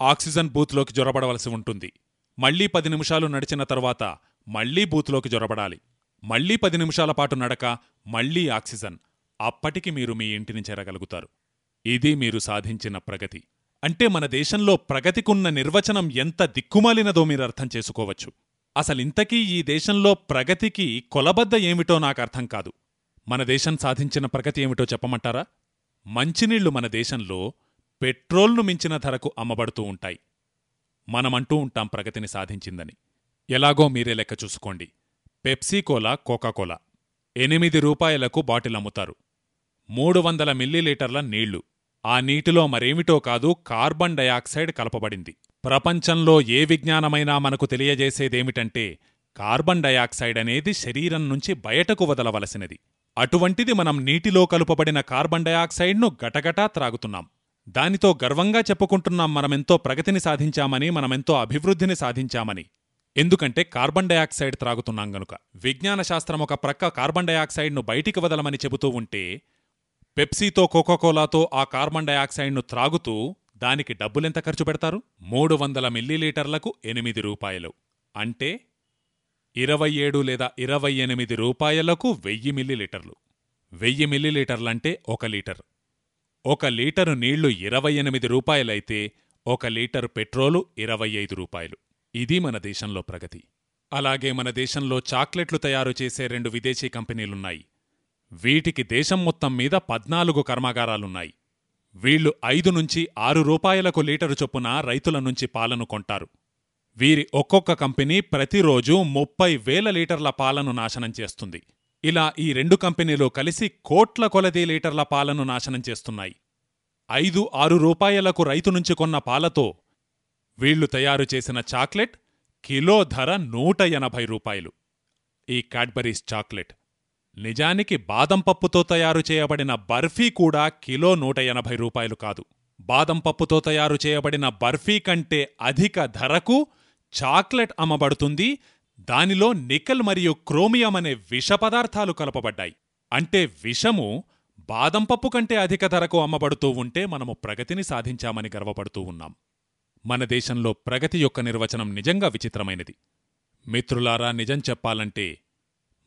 ఆక్సిజన్ బూత్లోకి జొరబడవలసి ఉంటుంది. మళ్ళీ పది నిమిషాలు నడిచిన తరువాత మళ్ళీ బూత్లోకి జొరబడాలి. మళ్ళీ పది నిమిషాల పాటు నడక మళ్ళీ ఆక్సిజన్. అప్పటికి మీరు మీ ఇంటిని చేరగలుగుతారు. ఇది మీరు సాధించిన ప్రగతి. అంటే మన దేశంలో ప్రగతికున్న నిర్వచనం ఎంత దిక్కుమాలినదో మీరు అర్థం చేసుకోవచ్చు. అసలింతకీ ఈ దేశంలో ప్రగతికి కొలబద్ద ఏమిటో నాకు అర్థం కాదు. మన దేశం సాధించిన ప్రగతి ఏమిటో చెప్పమంటారా? మంచినీళ్ళు మన దేశంలో పెట్రోల్ను మించిన ధరకు అమ్మబడుతూ ఉంటాయి. మనమంటూ ఉంటాం ప్రగతిని సాధించిందని. ఎలాగో మీరే లెక్క చూసుకోండి. పెప్సీకోలా కోకాకోలా ఎనిమిది రూపాయలకు బాటిల్ అమ్ముతారు మూడు వందల మిల్లీలీటర్ల నీళ్ళు. ఆ నీటిలో మరేమిటో కాదు కార్బన్ డయాక్సైడ్ కలపబడింది. ప్రపంచంలో ఏ విజ్ఞానమైనా మనకు తెలియజేసేదేమిటంటే కార్బన్ డయాక్సైడ్ అనేది శరీరం నుంచి బయటకు వదలవలసినది. అటువంటిది మనం నీటిలో కలుపబడిన కార్బన్ డయాక్సైడ్ను గటగటా త్రాగుతున్నాం. దానితో గర్వంగా చెప్పుకుంటున్నాం మనమెంతో ప్రగతిని సాధించామని మనమెంతో అభివృద్ధిని సాధించామని. ఎందుకంటే కార్బన్ డయాక్సైడ్ త్రాగుతున్నాం గనుక. విజ్ఞాన శాస్త్రం ఒక ప్రక్క కార్బన్ డయాక్సైడ్ను బయటికి వదలమని చెబుతూ ఉంటే పెప్సీతో కోకోకోలాతో ఆ కార్బన్ డయాక్సైడ్ను త్రాగుతూ దానికి డబ్బులెంత ఖర్చు పెడతారు? మూడు వందల మిల్లీలీటర్లకు ఎనిమిది రూపాయలు. అంటే ఇరవై ఏడు లేదా ఇరవై ఎనిమిది రూపాయలకు వెయ్యి మిల్లీలీటర్లు. వెయ్యి మిల్లీలీటర్లంటే ఒక లీటర్. ఒక లీటరు నీళ్ళు ఇరవై ఎనిమిది రూపాయలైతే ఒక లీటరు పెట్రోలు ఇరవై ఐదు రూపాయలు. ఇది మన దేశంలో ప్రగతి. అలాగే మన దేశంలో చాక్లెట్లు తయారు చేసే రెండు విదేశీ కంపెనీలున్నాయి. వీటికి దేశం మొత్తం మీద పద్నాలుగు కర్మాగారాలున్నాయి. వీళ్ళు ఐదు నుంచి ఆరు రూపాయలకు లీటరు చొప్పున రైతుల నుంచి పాలను కొంటారు. వీరి ఒక్కొక్క కంపెనీ ప్రతిరోజు ముప్పై వేల లీటర్ల పాలను నాశనం చేస్తుంది. ఇలా ఈ రెండు కంపెనీలు కలిసి కోట్ల కొలది లీటర్ల పాలను నాశనం చేస్తున్నాయి. ఐదు ఆరు రూపాయలకు రైతు నుంచి కొన్న పాలతో వీళ్ళు తయారు చేసిన చాక్లెట్ కిలో ధర నూట ఎనభై రూపాయలు. ఈ క్యాడ్బరీస్ చాక్లెట్ నిజానికి బాదం పప్పుతో తయారు చేయబడిన బర్ఫీ కూడా కిలో నూట ఎనభై రూపాయలు కాదు. బాదం పప్పుతో తయారు చేయబడిన బర్ఫీ కంటే అధిక ధరకు చాక్లెట్ అమ్మబడుతుంది. దానిలో నికెల్ మరియు క్రోమియం అనే విష పదార్థాలు కలపబడ్డాయి. అంటే విషము బాదం పప్పు కంటే అధిక ధరకు అమ్మబడుతూ ఉంటే మనము ప్రగతిని సాధించామని గర్వపడుతూ ఉన్నాం. మన దేశంలో ప్రగతి యొక్క నిర్వచనం నిజంగా విచిత్రమైనది. మిత్రులారా నిజం చెప్పాలంటే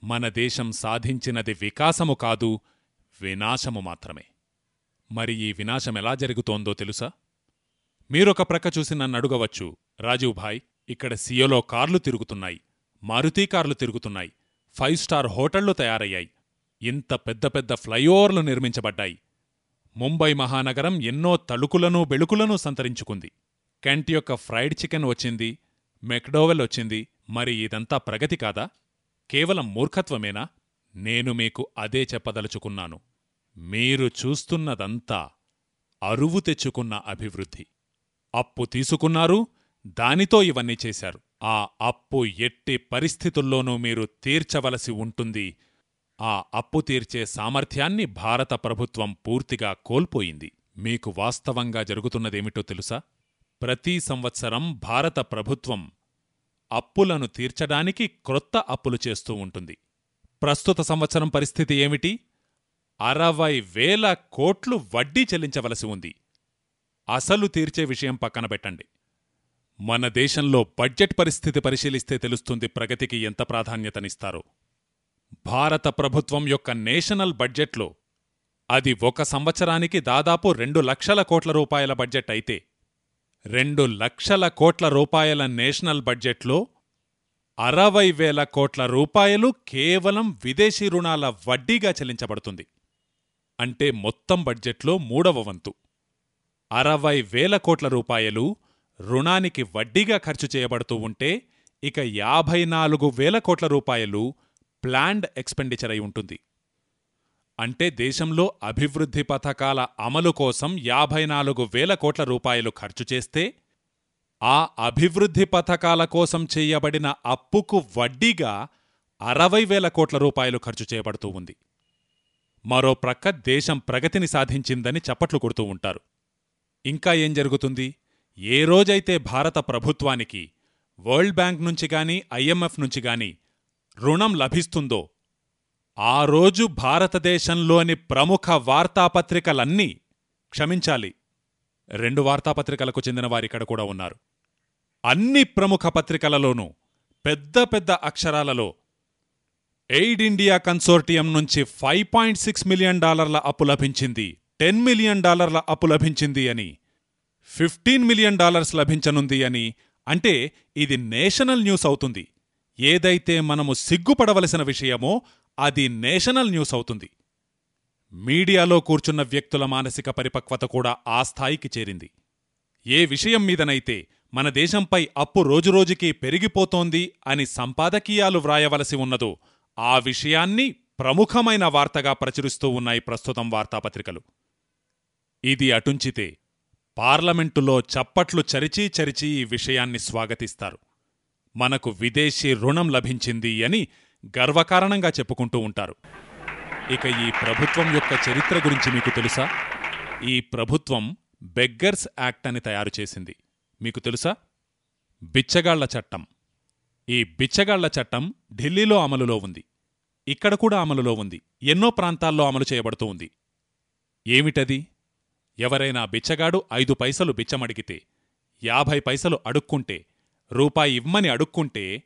మన దేశం సాధించినది వికాసము కాదు వినాశము మాత్రమే. మరి ఈ వినాశం ఎలా జరుగుతోందో తెలుసా? మీరొక ప్రక్క చూసి నన్ను అడుగవచ్చు రాజీవ్ భాయ్ ఇక్కడ సియోలో కార్లు తిరుగుతున్నాయి మారుతీ కార్లు తిరుగుతున్నాయి ఫైవ్ స్టార్ హోటళ్ళు తయారయ్యాయి ఇంత పెద్ద పెద్ద ఫ్లైఓవర్లు నిర్మించబడ్డాయి. ముంబై మహానగరం ఎన్నో తళుకులను బెళుకులను సంతరించుకుంది. కెంట్ యొక్క ఫ్రైడ్ చికెన్ వచ్చింది మెక్డోవెల్ వచ్చింది మరి ఇదంతా ప్రగతి కాదా? కేవలం మూర్ఖత్వమేనా? నేను మీకు అదే చెప్పదలుచుకున్నాను. మీరు చూస్తున్నదంతా అరువు తెచ్చుకున్న అభివృద్ధి. అప్పు తీసుకున్నారు దానితో ఇవన్నీ చేశారు. ఆ అప్పు ఎట్టి పరిస్థితుల్లోనూ మీరు తీర్చవలసి ఉంటుంది. ఆ అప్పు తీర్చే సామర్థ్యాన్ని భారత ప్రభుత్వం పూర్తిగా కోల్పోయింది. మీకు వాస్తవంగా జరుగుతున్నదేమిటో తెలుసా? ప్రతి సంవత్సరం భారత ప్రభుత్వం అప్పులను తీర్చడానికి క్రొత్త అప్పులు చేస్తూ ఉంటుంది. ప్రస్తుత సంవత్సరం పరిస్థితి ఏమిటి? అరవై వేల కోట్లు వడ్డీ చెల్లించవలసి ఉంది. అసలు తీర్చే విషయం పక్కన పెట్టండి. మన దేశంలో బడ్జెట్ పరిస్థితి పరిశీలిస్తే తెలుస్తుంది ప్రగతికి ఎంత ప్రాధాన్యతనిస్తారో. భారత ప్రభుత్వం యొక్క నేషనల్ బడ్జెట్లో అది ఒక సంవత్సరానికి దాదాపు రెండు లక్షల కోట్ల రూపాయల బడ్జెట్ అయితే రెండు లక్షల కోట్ల రూపాయల నేషనల్ బడ్జెట్లో అరవై వేల కోట్ల రూపాయలు కేవలం విదేశీ రుణాల వడ్డీగా చెల్లించబడుతుంది. అంటే మొత్తం బడ్జెట్లో మూడవ వంతు. అరవై వేల కోట్ల రూపాయలు రుణానికి వడ్డీగా ఖర్చు చేయబడుతూ ఉంటే ఇక యాభై నాలుగు వేల కోట్ల రూపాయలు ప్లాండ్ ఎక్స్పెండిచర్ అయి ఉంటుంది. అంటే దేశంలో అభివృద్ధి పథకాల అమలు కోసం యాభై నాలుగు వేల కోట్ల రూపాయలు ఖర్చు చేస్తే ఆ అభివృద్ధి పథకాల కోసం చేయబడిన అప్పుకు వడ్డీగా అరవై వేల కోట్ల రూపాయలు ఖర్చు చేయబడుతూ ఉంది. మరో ప్రక్క దేశం ప్రగతిని సాధించిందని చప్పట్లు కొడుతూ ఉంటారు. ఇంకా ఏం జరుగుతుంది? ఏ రోజైతే భారత ప్రభుత్వానికి వరల్డ్ బ్యాంక్ నుంచి గాని ఐఎంఎఫ్ నుంచి గాని రుణం లభిస్తుందో ఆ రోజు భారతదేశంలోని ప్రముఖ వార్తాపత్రికలన్నీ క్షమించాలి. రెండు వార్తాపత్రికలకు చెందిన వారిక్కడ కూడా ఉన్నారు. అన్ని ప్రముఖ పత్రికలలోనూ పెద్ద పెద్ద అక్షరాలలో ఎయిడ్ ఇండియా కన్సోర్టియం నుంచి ఫైవ్ పాయింట్ సిక్స్ మిలియన్ డాలర్ల అప్పు లభించింది టెన్ మిలియన్ డాలర్ల అప్పు లభించింది అని ఫిఫ్టీన్ మిలియన్ డాలర్స్ లభించనుంది అని అంటే ఇది నేషనల్ న్యూస్ అవుతుంది. ఏదైతే మనము సిగ్గుపడవలసిన విషయమో అది నేషనల్ న్యూస్ అవుతుంది. మీడియాలో కూర్చున్న వ్యక్తుల మానసిక పరిపక్వత కూడా ఆ స్థాయికి చేరింది. ఏ విషయం మీదనైతే మన దేశంపై అప్పు రోజురోజుకీ పెరిగిపోతోంది అని సంపాదకీయాలు వ్రాయవలసి ఉన్నదో ఆ విషయాన్ని ప్రముఖమైన వార్తగా ప్రచురిస్తూ ఉన్నాయి ప్రస్తుతం వార్తాపత్రికలు. ఇది అటుంచితే పార్లమెంటులో చప్పట్లు చరిచీ చరిచీ ఈ విషయాన్ని స్వాగతిస్తారు. మనకు విదేశీ రుణం లభించింది అని గర్వకారణంగా చెప్పుకుంటూ ఉంటారు. ఇక ఈ ప్రభుత్వం యొక్క చరిత్ర గురించి మీకు తెలుసా? ఈ ప్రభుత్వం బెగ్గర్స్ యాక్ట్ అని తయారు చేసింది. మీకు తెలుసా? బిచ్చగాళ్ళ చట్టం. ఈ బిచ్చగాళ్ళ చట్టం ఢిల్లీలో అమలులో ఉంది. ఇక్కడ కూడా అమలులో ఉంది. ఎన్నో ప్రాంతాల్లో అమలు చేయబడుతూ ఉంది. ఏమిటది? ఎవరైనా బిచ్చగాడు ఐదు పైసలు బిచ్చమడిగితే యాభై పైసలు అడుక్కుంటే రూపాయి ఇవ్వమని అడుక్కుంటే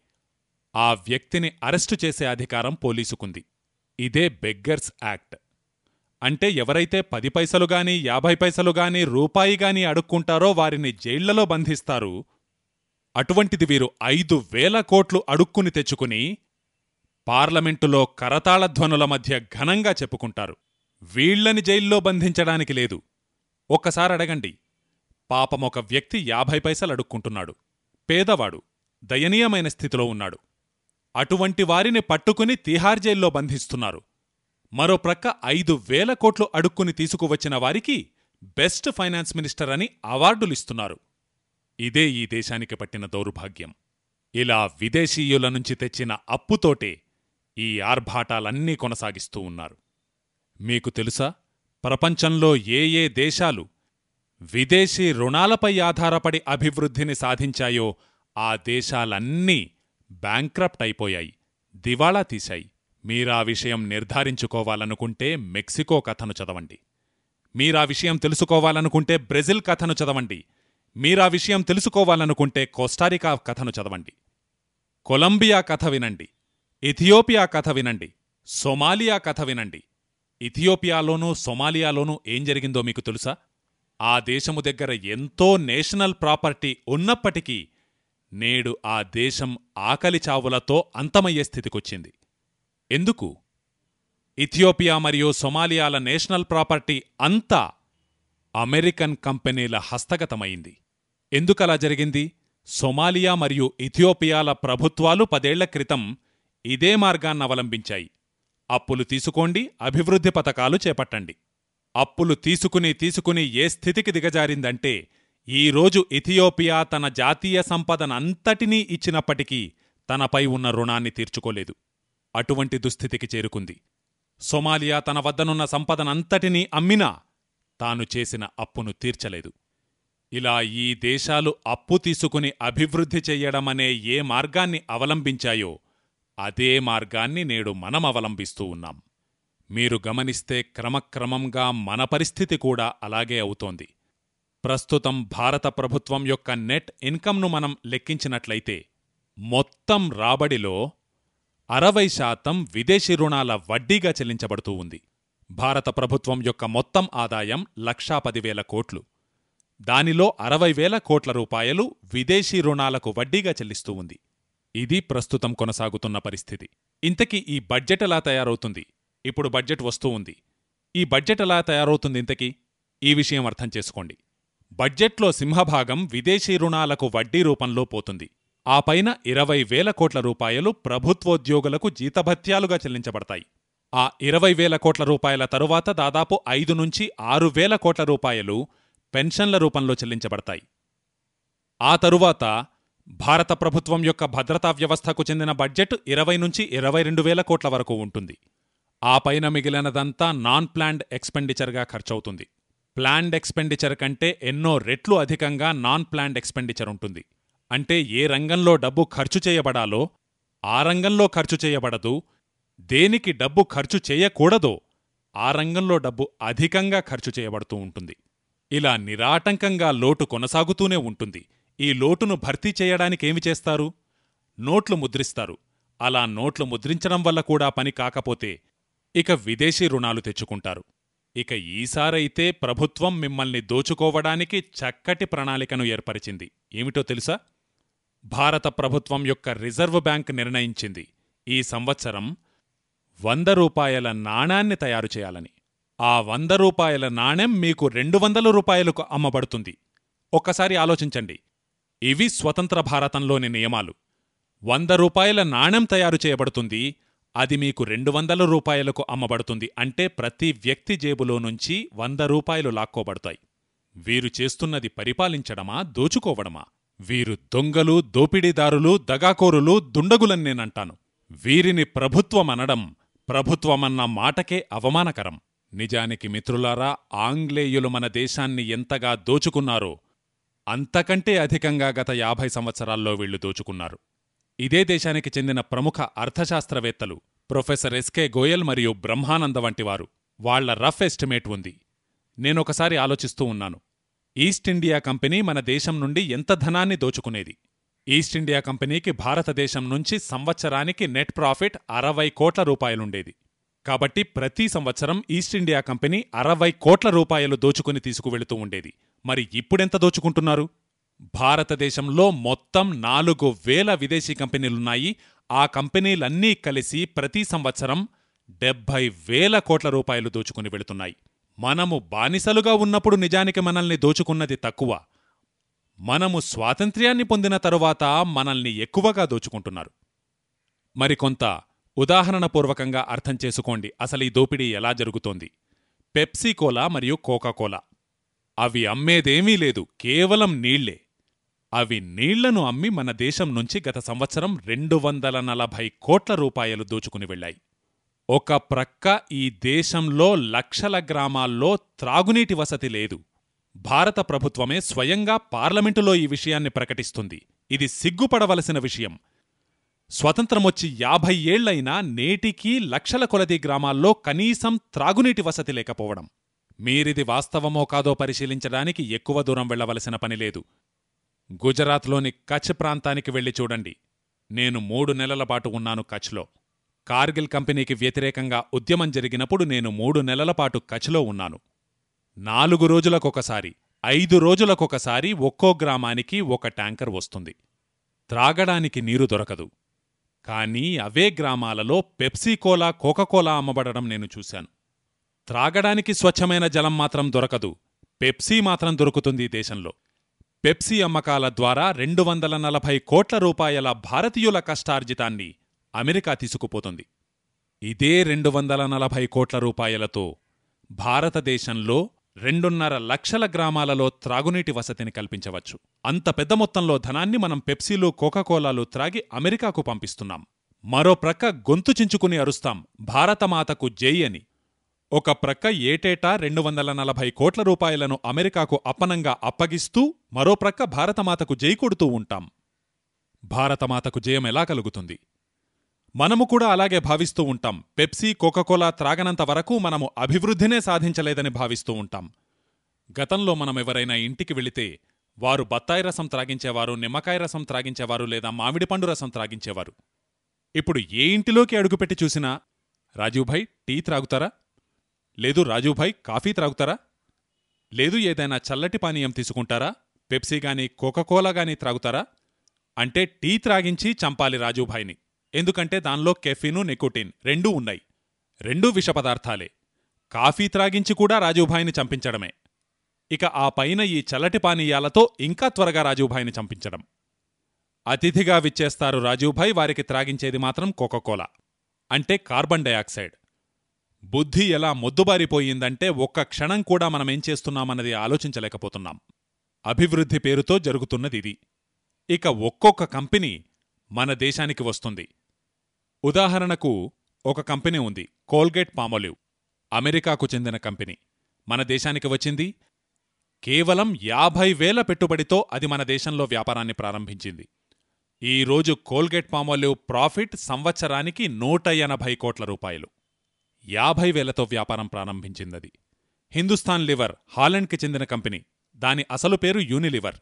ఆ వ్యక్తిని అరెస్టు చేసే అధికారం పోలీసుకుంది. ఇదే బెగ్గర్స్ యాక్ట్. అంటే ఎవరైతే పది పైసలుగాని యాభై పైసలుగాని రూపాయిగాని అడుక్కుంటారో వారిని జైళ్ళలో బంధిస్తారు. అటువంటిది వీరు ఐదు వేల కోట్లు అడుక్కుని తెచ్చుకుని పార్లమెంటులో కరతాళధ్వనుల మధ్య ఘనంగా చెప్పుకుంటారు. వీళ్ళని జైల్లో బంధించడానికి లేదు. ఒక్కసారి అడగండి. పాపమొక వ్యక్తి యాభై పైసలు అడుక్కుంటున్నాడు. పేదవాడు దయనీయమైన స్థితిలో ఉన్నాడు. అటువంటి వారిని పట్టుకుని తీహార్ జైల్లో బంధిస్తున్నారు. మరో ప్రక్క ఐదు వేల కోట్లు అడుక్కుని తీసుకువచ్చిన వారికి బెస్ట్ ఫైనాన్స్ మినిస్టర్ అని అవార్డులిస్తున్నారు ఇదే ఈ దేశానికి పట్టిన దౌర్భాగ్యం. ఇలా విదేశీయుల నుంచి తెచ్చిన అప్పుతోటే ఈ ఆర్భాటాలన్నీ కొనసాగిస్తూ ఉన్నారు. మీకు తెలుసా? ప్రపంచంలో ఏ ఏ దేశాలు విదేశీ రుణాలపై ఆధారపడి అభివృద్ధిని సాధించాయో ఆ దేశాలన్నీ బ్యాంక్రప్ట్ అయిపోయాయి. దివాళా తీశాయి. మీరా విషయం నిర్ధారించుకోవాలనుకుంటే మెక్సికో కథను చదవండి. మీరా విషయం తెలుసుకోవాలనుకుంటే బ్రెజిల్ కథను చదవండి. మీరా విషయం తెలుసుకోవాలనుకుంటే కోస్టారికా కథను చదవండి. కొలంబియా కథ వినండి. ఇథియోపియా కథ వినండి. సొమాలియా కథ వినండి. ఇథియోపియాలోనూ సొమాలియాలోనూ ఏం జరిగిందో మీకు తెలుసా? ఆ దేశము దగ్గర ఎంతో నేషనల్ ప్రాపర్టీ ఉన్నప్పటికీ నేడు ఆ దేశం ఆకలి చావులతో అంతమయ్యే స్థితికొచ్చింది. ఎందుకు? ఇథియోపియా మరియు సొమాలియాల నేషనల్ ప్రాపర్టీ అంతా అమెరికన్ కంపెనీల హస్తగతమైంది ఎందుకలా జరిగింది? సొమాలియా మరియు ఇథియోపియాల ప్రభుత్వాలు పదేళ్ళ క్రితం ఇదే మార్గాన్నవలంబించాయి అప్పులు తీసుకోండి అభివృద్ధి పథకాలు చేపట్టండి. అప్పులు తీసుకుని తీసుకుని ఏ స్థితికి దిగజారిందంటే ఈరోజు ఇథియోపియా తన జాతీయ సంపదనంతటినీ ఇచ్చినప్పటికీ తనపై ఉన్న రుణాన్ని తీర్చుకోలేదు. అటువంటి దుస్థితికి చేరుకుంది. సొమాలియా తన వద్దనున్న సంపదనంతటినీ అమ్మినా తాను చేసిన అప్పును తీర్చలేదు. ఇలా ఈ దేశాలు అప్పు తీసుకుని అభివృద్ధి చెయ్యడమనే ఏ మార్గాన్ని అవలంబించాయో అదే మార్గాన్ని నేడు మనం అవలంబిస్తూ ఉన్నాం. మీరు గమనిస్తే క్రమక్రమంగా మన పరిస్థితి కూడా అలాగే అవుతోంది. ప్రస్తుతం భారత ప్రభుత్వం యొక్క నెట్ ఇన్కమ్ను మనం లెక్కించినట్లయితే మొత్తం రాబడిలో అరవై శాతం విదేశీ రుణాల వడ్డీగా చెల్లించబడుతూ ఉంది. భారత ప్రభుత్వం యొక్క మొత్తం ఆదాయం లక్షా పదివేల కోట్లు. దానిలో అరవై వేల కోట్ల రూపాయలు విదేశీ రుణాలకు వడ్డీగా చెల్లిస్తూ ఉంది. ఇది ప్రస్తుతం కొనసాగుతున్న పరిస్థితి. ఇంతకీ ఈ బడ్జెట్ ఎలా తయారవుతుంది? ఇప్పుడు బడ్జెట్ వస్తూ ఉంది. ఈ బడ్జెట్ ఎలా తయారవుతుంది ఇంతకీ? ఈ విషయం అర్థం చేసుకోండి. బడ్జెట్లో సింహభాగం విదేశీ రుణాలకు వడ్డీ రూపంలో పోతుంది. ఆ పైన ఇరవై వేల కోట్ల రూపాయలు ప్రభుత్వోద్యోగులకు జీతభత్యాలుగా చెల్లించబడతాయి. ఆ ఇరవై వేల కోట్ల రూపాయల తరువాత దాదాపు ఐదు నుంచి ఆరు వేల కోట్ల రూపాయలు పెన్షన్ల రూపంలో చెల్లించబడతాయి. ఆ తరువాత భారత ప్రభుత్వం యొక్క భద్రతా వ్యవస్థకు చెందిన బడ్జెట్ ఇరవై నుంచి ఇరవై రెండు వేల కోట్ల వరకు ఉంటుంది. ఆ పైన మిగిలినదంతా నాన్ ప్లాన్డ్ ఎక్స్పెండిచర్గా ఖర్చవుతుంది. ప్లాన్డ్ ఎక్స్పెండిచర్ కంటే ఎన్నో రెట్లు అధికంగా నాన్ ప్లాన్డ్ ఎక్స్పెండిచర్ ఉంటుంది. అంటే ఏ రంగంలో డబ్బు ఖర్చు చేయబడాలో ఆ రంగంలో ఖర్చు చేయబడదు దేనికి డబ్బు ఖర్చు చేయకూడదో ఆ రంగంలో డబ్బు అధికంగా ఖర్చు చేయబడుతూ ఉంటుంది. ఇలా నిరాటంకంగా లోటు కొనసాగుతూనే ఉంటుంది. ఈ లోటును భర్తీ చేయడానికేమి చేస్తారు? నోట్లు ముద్రిస్తారు. అలా నోట్లు ముద్రించడం వల్ల కూడా పని కాకపోతే ఇక విదేశీ రుణాలు తెచ్చుకుంటారు. ఇక ఈసారైతే ప్రభుత్వం మిమ్మల్ని దోచుకోవడానికి చక్కటి ప్రణాళికను ఏర్పరిచింది. ఏమిటో తెలుసా? భారత ప్రభుత్వం యొక్క రిజర్వ్ బ్యాంక్ నిర్ణయించింది. ఈ సంవత్సరం వంద రూపాయల నాణాన్ని తయారు చేయాలని. ఆ వంద రూపాయల నాణెం మీకు రెండు వందల రూపాయలకు అమ్మబడుతుంది. ఒక్కసారి ఆలోచించండి. ఇవి స్వతంత్ర భారతంలోని నియమాలు. వంద రూపాయల నాణెం తయారు చేయబడుతుంది. అది మీకు రెండు వందల రూపాయలకు అమ్మబడుతుంది. అంటే ప్రతి వ్యక్తి జేబులో నుంచి వంద రూపాయలు లాక్కోబడతాయి. వీరు చేస్తున్నది పరిపాలించడమా దోచుకోవడమా? వీరు దొంగలు దోపిడీదారులు దగాకోరులు దుండగులని నేనంటాను వీరిని ప్రభుత్వమనడం ప్రభుత్వమన్న మాటకే అవమానకరం. నిజానికి మిత్రులారా ఆంగ్లేయులు మన దేశాన్ని ఎంతగా దోచుకున్నారో అంతకంటే అధికంగా గత యాభై సంవత్సరాల్లో వీళ్ళు దోచుకున్నారు. ఇదే దేశానికి చెందిన ప్రముఖ అర్థశాస్త్రవేత్తలు ప్రొఫెసర్ ఎస్కే గోయల్ మరియు బ్రహ్మానంద వంటివారు. వాళ్ళ రఫ్ ఎస్టిమేట్ ఉంది. నేనొకసారి ఆలోచిస్తూ ఉన్నాను. ఈస్ట్ ఇండియా కంపెనీ మన దేశం నుండి ఎంత ధనాన్ని దోచుకునేది? ఈస్ట్ ఇండియా కంపెనీకి భారతదేశం నుంచి సంవత్సరానికి నెట్ ప్రాఫిట్ అరవై కోట్ల రూపాయలుండేది. కాబట్టి ప్రతి సంవత్సరం ఈస్ట్ ఇండియా కంపెనీ అరవై కోట్ల రూపాయలు దోచుకుని తీసుకువెళుతూ ఉండేది. మరి ఇప్పుడెంత దోచుకుంటున్నారు? భారతదేశంలో మొత్తం నాలుగు వేల విదేశీ కంపెనీలున్నాయి. ఆ కంపెనీలన్నీ కలిసి ప్రతి సంవత్సరం డెబ్భై వేల కోట్ల రూపాయలు దోచుకుని వెళుతున్నాయి. మనము బానిసలుగా ఉన్నప్పుడు నిజానికి మనల్ని దోచుకున్నది తక్కువ. మనము స్వాతంత్ర్యాన్ని పొందిన తరువాత మనల్ని ఎక్కువగా దోచుకుంటున్నారు. మరికొంత ఉదాహరణపూర్వకంగా అర్థం చేసుకోండి. అసలు ఈ దోపిడీ ఎలా జరుగుతోంది? పెప్సీకోలా మరియు కోకాకోలా అవి అమ్మేదేమీ లేదు. కేవలం నీళ్ళే. అవి నీళ్ళను అమ్మి మన దేశం నుంచి గత సంవత్సరం రెండు వందల నలభై కోట్ల రూపాయలు దోచుకుని వెళ్ళాయి ఒక ప్రక్క ఈ దేశంలో లక్షల గ్రామాల్లో త్రాగునీటి వసతి లేదు. భారత ప్రభుత్వమే స్వయంగా పార్లమెంటులో ఈ విషయాన్ని ప్రకటిస్తుంది. ఇది సిగ్గుపడవలసిన విషయం. స్వతంత్రమొచ్చి యాభై ఏళ్ళైనా నేటికీ లక్షల కొలది గ్రామాల్లో కనీసం త్రాగునీటి వసతి లేకపోవడం. మీరిది వాస్తవమో కాదో పరిశీలించడానికి ఎక్కువ దూరం వెళ్ళవలసిన పనిలేదు గుజరాత్లోని కచ్ ప్రాంతానికి వెళ్ళి చూడండి. నేను మూడు నెలల పాటు ఉన్నాను కచ్లో. కార్గిల్ కంపెనీకి వ్యతిరేకంగా ఉద్యమం జరిగినప్పుడు నేను మూడు నెలల పాటు కచ్లో ఉన్నాను. నాలుగు రోజులకొకసారి ఐదు రోజులకొకసారి ఒక్కో గ్రామానికి ఒక ట్యాంకర్ వస్తుంది. త్రాగడానికి నీరు దొరకదు. కానీ అవే గ్రామాలలో పెప్సీకోలా కోకకోలా అమ్మబడడం నేను చూశాను. త్రాగడానికి స్వచ్ఛమైన జలం మాత్రం దొరకదు. పెప్సీ మాత్రం దొరుకుతుంది ఈ దేశంలో. పెప్సీ అమ్మకాల ద్వారా రెండు వందల నలభై కోట్ల రూపాయల భారతీయుల కష్టార్జితాన్ని అమెరికా తీసుకుపోతుంది. ఇదే రెండు వందల నలభై కోట్ల రూపాయలతో భారతదేశంలో రెండున్నర లక్షల గ్రామాలలో త్రాగునీటి వసతిని కల్పించవచ్చు. అంత పెద్ద మొత్తంలో ధనాన్ని మనం పెప్సీలు కోకాకోలాలు త్రాగి అమెరికాకు పంపిస్తున్నాం. మరో ప్రక్క గొంతు చించుకుని అరుస్తాం భారతమాతకు జై అని. ఒక ప్రక్క ఏటేటా రెండు వందల నలభై కోట్ల రూపాయలను అమెరికాకు అప్పనంగా అప్పగిస్తూ మరో ప్రక్క భారతమాతకు జై కొడుతూ ఉంటాం. భారతమాతకు జయం ఎలా కలుగుతుంది? మనము కూడా అలాగే భావిస్తూ ఉంటాం. పెప్సీ కోకకోలా త్రాగనంత వరకు మనము అభివృద్ధినే సాధించలేదని భావిస్తూ ఉంటాం. గతంలో మనమెవరైనా ఇంటికి వెళితే వారు బత్తాయి రసం త్రాగించేవారు నిమ్మకాయ రసం త్రాగించేవారు లేదా మామిడి పండు రసం త్రాగించేవారు. ఇప్పుడు ఏ ఇంటిలోకి అడుగుపెట్టి చూసినా రాజీవ్భాయ్ టీ త్రాగుతారా? లేదు రాజుభాయ్ కాఫీ త్రాగుతారా? లేదు ఏదైనా చల్లటి పానీయం తీసుకుంటారా? పెప్సీ గాని కోకకోలా గాని త్రాగుతారా? అంటే టీ త్రాగించి చంపాలి రాజుభాయ్ని. ఎందుకంటే దానిలో కెఫీను నికోటిన్ రెండూ ఉన్నాయి. రెండూ విషపదార్థాలే కాఫీ త్రాగించి కూడా రాజూభాయిని చంపించడమే. ఇక ఆ పైన ఈ చల్లటి పానీయాలతో ఇంకా త్వరగా రాజుభాయిని చంపించడం. అతిథిగా విచ్చేస్తారు రాజూభాయ్ వారికి త్రాగించేది మాత్రం కోకోకోలా. అంటే కార్బన్ డయాక్సైడ్ బుద్ధి ఎలా మొద్దుబారిపోయిందంటే ఒక్క క్షణం కూడా మనమేం చేస్తున్నామన్నది ఆలోచించలేకపోతున్నాం. అభివృద్ధి పేరుతో జరుగుతున్నదిది ఇక ఒక్కొక్క కంపెనీ మన దేశానికి వస్తుంది. ఉదాహరణకు ఒక కంపెనీ ఉంది కోల్గేట్ పామోలివ్ అమెరికాకు చెందిన కంపెనీ. మన దేశానికి వచ్చింది. కేవలం యాభై వేల పెట్టుబడితో అది మన దేశంలో వ్యాపారాన్ని ప్రారంభించింది. ఈరోజు కోల్గేట్ పామోలివ్ ప్రాఫిట్ సంవత్సరానికి నూట ఎనభై కోట్ల రూపాయలు. యాభై వేలతో వ్యాపారం ప్రారంభించిందది. హిందుస్థాన్ లివర్ హాలెండ్కి చెందిన కంపెనీ. దాని అసలు పేరు యూనిలివర్.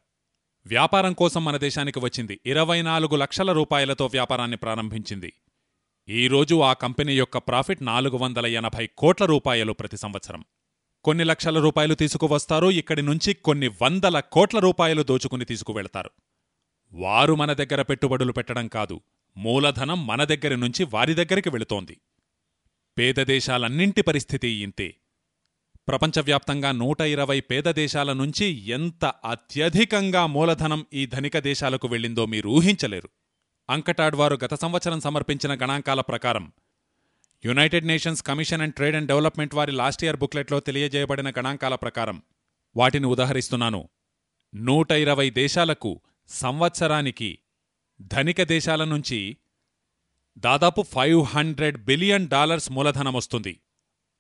వ్యాపారం కోసం మన దేశానికి వచ్చింది ఇరవై నాలుగు లక్షల రూపాయలతో వ్యాపారాన్ని ప్రారంభించింది. ఈరోజు ఆ కంపెనీ యొక్క ప్రాఫిట్ నాలుగు వందల ఎనభై కోట్ల రూపాయలు ప్రతి సంవత్సరం. కొన్ని లక్షల రూపాయలు తీసుకువస్తారు ఇక్కడి నుంచి కొన్ని వందల కోట్ల రూపాయలు దోచుకుని తీసుకువెళతారు. వారు మన దగ్గర పెట్టుబడులు పెట్టడం కాదు మూలధనం మన దగ్గరి నుంచి వారి దగ్గరికి వెళుతోంది. పేద దేశాలన్నింటి పరిస్థితి ఇంతే. ప్రపంచవ్యాప్తంగా నూట ఇరవై పేద దేశాల నుంచి ఎంత అత్యధికంగా మూలధనం ఈ ధనిక దేశాలకు వెళ్ళిందో మీరు ఊహించలేరు. అంకటాడ్ వారు గత సంవత్సరం సమర్పించిన గణాంకాల ప్రకారం United Nations commission and trade and development వారి లాస్ట్ ఇయర్ బుక్లెట్లో తెలియజేయబడిన గణాంకాల ప్రకారం వాటిని ఉదహరిస్తున్నాను. నూట ఇరవై దేశాలకు సంవత్సరానికి ధనిక దేశాల నుంచి దాదాపు ఫైవ్ హండ్రెడ్ బిలియన్ డాలర్స్ మూలధనం వస్తుంది.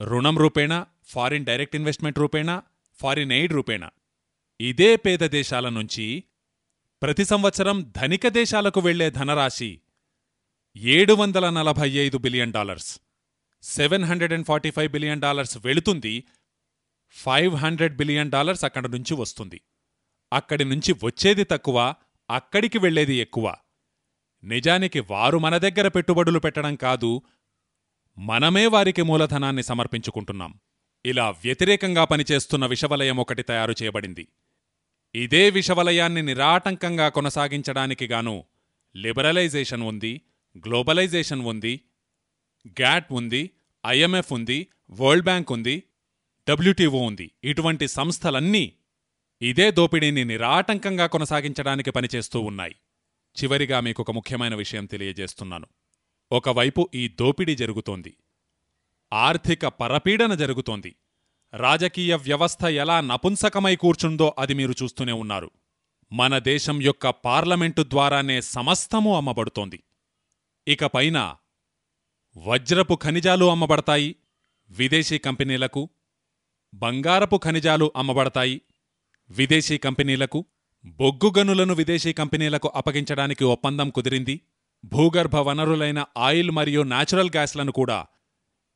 రుణం రూపేణా ఫారిన్ డైరెక్ట్ ఇన్వెస్ట్మెంట్ రూపేణా ఫారిన్ ఎయిడ్ రూపేణా. ఇదే పేద దేశాల నుంచి ప్రతి సంవత్సరం ధనిక దేశాలకు వెళ్ళే ధనరాశి ఏడు వందల నలభై ఐదు billion dollars. Seven hundred and forty five billion dollars వెళుతుంది. ఫైవ్ హండ్రెడ్ బిలియన్ డాలర్స్ అక్కడి నుంచి వస్తుంది. అక్కడి నుంచి వచ్చేది తక్కువ అక్కడికి వెళ్ళేది ఎక్కువ. నిజానికి వారు మన దగ్గర పెట్టుబడులు పెట్టడం కాదు మనమే వారికి మూలధనాన్ని సమర్పించుకుంటున్నాం. ఇలా వ్యతిరేకంగా పనిచేస్తున్న విషవలయం ఒకటి తయారు చేయబడింది. ఇదే విషవలయాన్ని నిరాటంకంగా కొనసాగించడానికి గాను లిబరలైజేషన్ ఉంది గ్లోబలైజేషన్ ఉంది గ్యాట్ ఉంది ఐఎంఎఫ్ ఉంది వరల్డ్ బ్యాంక్ ఉంది డబ్ల్యూటీఓ ఉంది. ఇటువంటి సంస్థలన్నీ ఇదే దోపిడీని నిరాటంకంగా కొనసాగించడానికి పనిచేస్తూ ఉన్నాయి. చివరిగా మీకొక ముఖ్యమైన విషయం తెలియజేస్తున్నాను. ఒకవైపు ఈ దోపిడీ జరుగుతోంది. ఆర్థిక పరపీడన జరుగుతోంది. రాజకీయ వ్యవస్థ ఎలా నపుంసకమై కూర్చుందో అది మీరు చూస్తూనే ఉన్నారు. మన దేశం యొక్క పార్లమెంటు ద్వారానే సమస్తము అమ్మబడుతోంది. ఇకపైన వజ్రపు ఖనిజాలు అమ్మబడతాయి విదేశీ కంపెనీలకు బంగారపు ఖనిజాలు అమ్మబడతాయి విదేశీ కంపెనీలకు బొగ్గు గనులను విదేశీ కంపెనీలకు అప్పగించడానికి ఒప్పందం కుదిరింది. భూగర్భ వనరులైన ఆయిల్ మరియు నాచురల్ గ్యాస్లను కూడా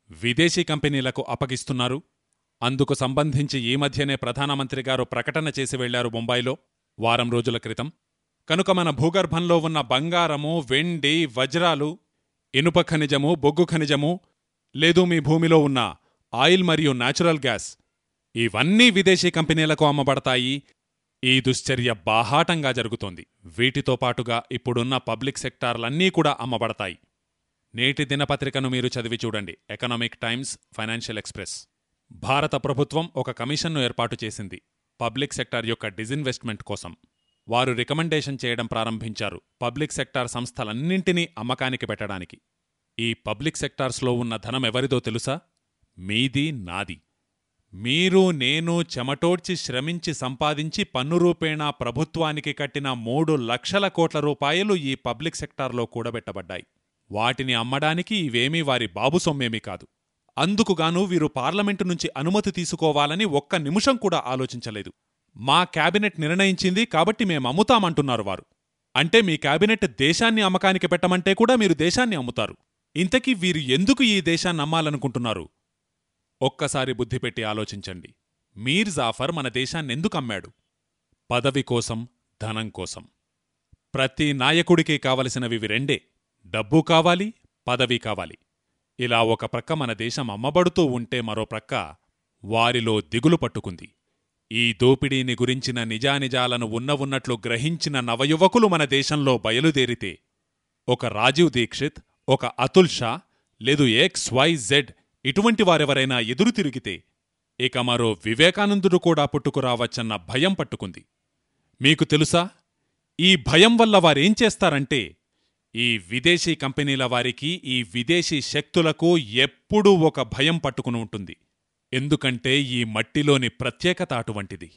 విదేశీ కంపెనీలకు అప్పగిస్తున్నారు. అందుకు సంబంధించి ఈ మధ్యనే ప్రధానమంత్రి గారు ప్రకటన చేసి వెళ్ళారు ముంబైలో. వారం రోజుల క్రితం. కనుక మన భూగర్భంలో ఉన్న బంగారము వెండి వజ్రాలు ఇనుప ఖనిజము బొగ్గు ఖనిజము లేదు మీ భూమిలో ఉన్న ఆయిల్ మరియు నాచురల్ గ్యాస్ ఇవన్నీ విదేశీ కంపెనీలకు అమ్మబడతాయి. ఈ దుశ్చర్య బాహాటంగా జరుగుతోంది. వీటితో పాటుగా ఇప్పుడున్న పబ్లిక్ సెక్టార్లన్నీ కూడా అమ్మబడతాయి. నేటి దినపత్రికను మీరు చదివి చూడండి. Economic Times Financial Express. భారత ప్రభుత్వం ఒక కమిషన్ను ఏర్పాటు చేసింది. పబ్లిక్ సెక్టార్ యొక్క డిజిన్వెస్ట్మెంట్ కోసం. వారు రికమెండేషన్ చేయడం ప్రారంభించారు. పబ్లిక్ సెక్టార్ సంస్థలన్నింటినీ అమ్మకానికి పెట్టడానికి. ఈ పబ్లిక్ సెక్టార్స్లో ఉన్న ధనం ఎవరిదో తెలుసా? మీది నాది. మీరు నేను చెమటోడ్చి శ్రమించి సంపాదించి పన్ను రూపేణా ప్రభుత్వానికి కట్టిన మూడు లక్షల కోట్ల రూపాయలు ఈ పబ్లిక్ సెక్టార్లో కూడబెట్టబడ్డాయి. వాటిని అమ్మడానికి ఇవేమీ వారి బాబు సొమ్మేమీ కాదు. అందుకుగాను వీరు పార్లమెంటు నుంచి అనుమతి తీసుకోవాలని ఒక్క నిమిషం కూడా ఆలోచించలేదు. మా క్యాబినెట్ నిర్ణయించింది కాబట్టి మేమమ్ముతామంటున్నారు వారు. అంటే మీ క్యాబినెట్ దేశాన్ని అమ్మకానికి పెట్టమంటే కూడా మీరు దేశాన్ని అమ్ముతారు. ఇంతకీ వీరు ఎందుకు ఈ దేశాన్ని అమ్మాలనుకుంటున్నారు? ఒక్కసారి బుద్ధిపెట్టి ఆలోచించండి. మీర్ జాఫర్ మన దేశాన్నెందుకు అమ్మాడు? పదవి కోసం ధనం కోసం. ప్రతి నాయకుడికి కావలసినవి రెండే. డబ్బు కావాలి పదవి కావాలి. ఇలా ఒక ప్రక్క మన దేశం అమ్మబడుతూ ఉంటే మరో ప్రక్క వారిలో దిగులు పట్టుకుంది. ఈ దోపిడీని గురించిన నిజానిజాలను ఉన్న ఉన్నట్లు గ్రహించిన నవయువకులు మన దేశంలో బయలుదేరితే ఒక రాజీవ్ దీక్షిత్ ఒక అతుల్ షా లేదు ఎక్స్ వై జెడ్ ఇటువంటి వారెవరైనా ఎదురు తిరిగితే ఇక మరో వివేకానందుడు కూడా పుట్టుకురావచ్చన్న భయం పట్టుకుంది. మీకు తెలుసా? ఈ భయం వల్ల వారేం చేస్తారంటే ఈ విదేశీ కంపెనీల వారికి ఈ విదేశీ శక్తులకు ఎప్పుడూ ఒక భయం పట్టుకుని ఉంటుంది. ఎందుకంటే ఈ మట్టిలోని ప్రత్యేకత అటువంటిది.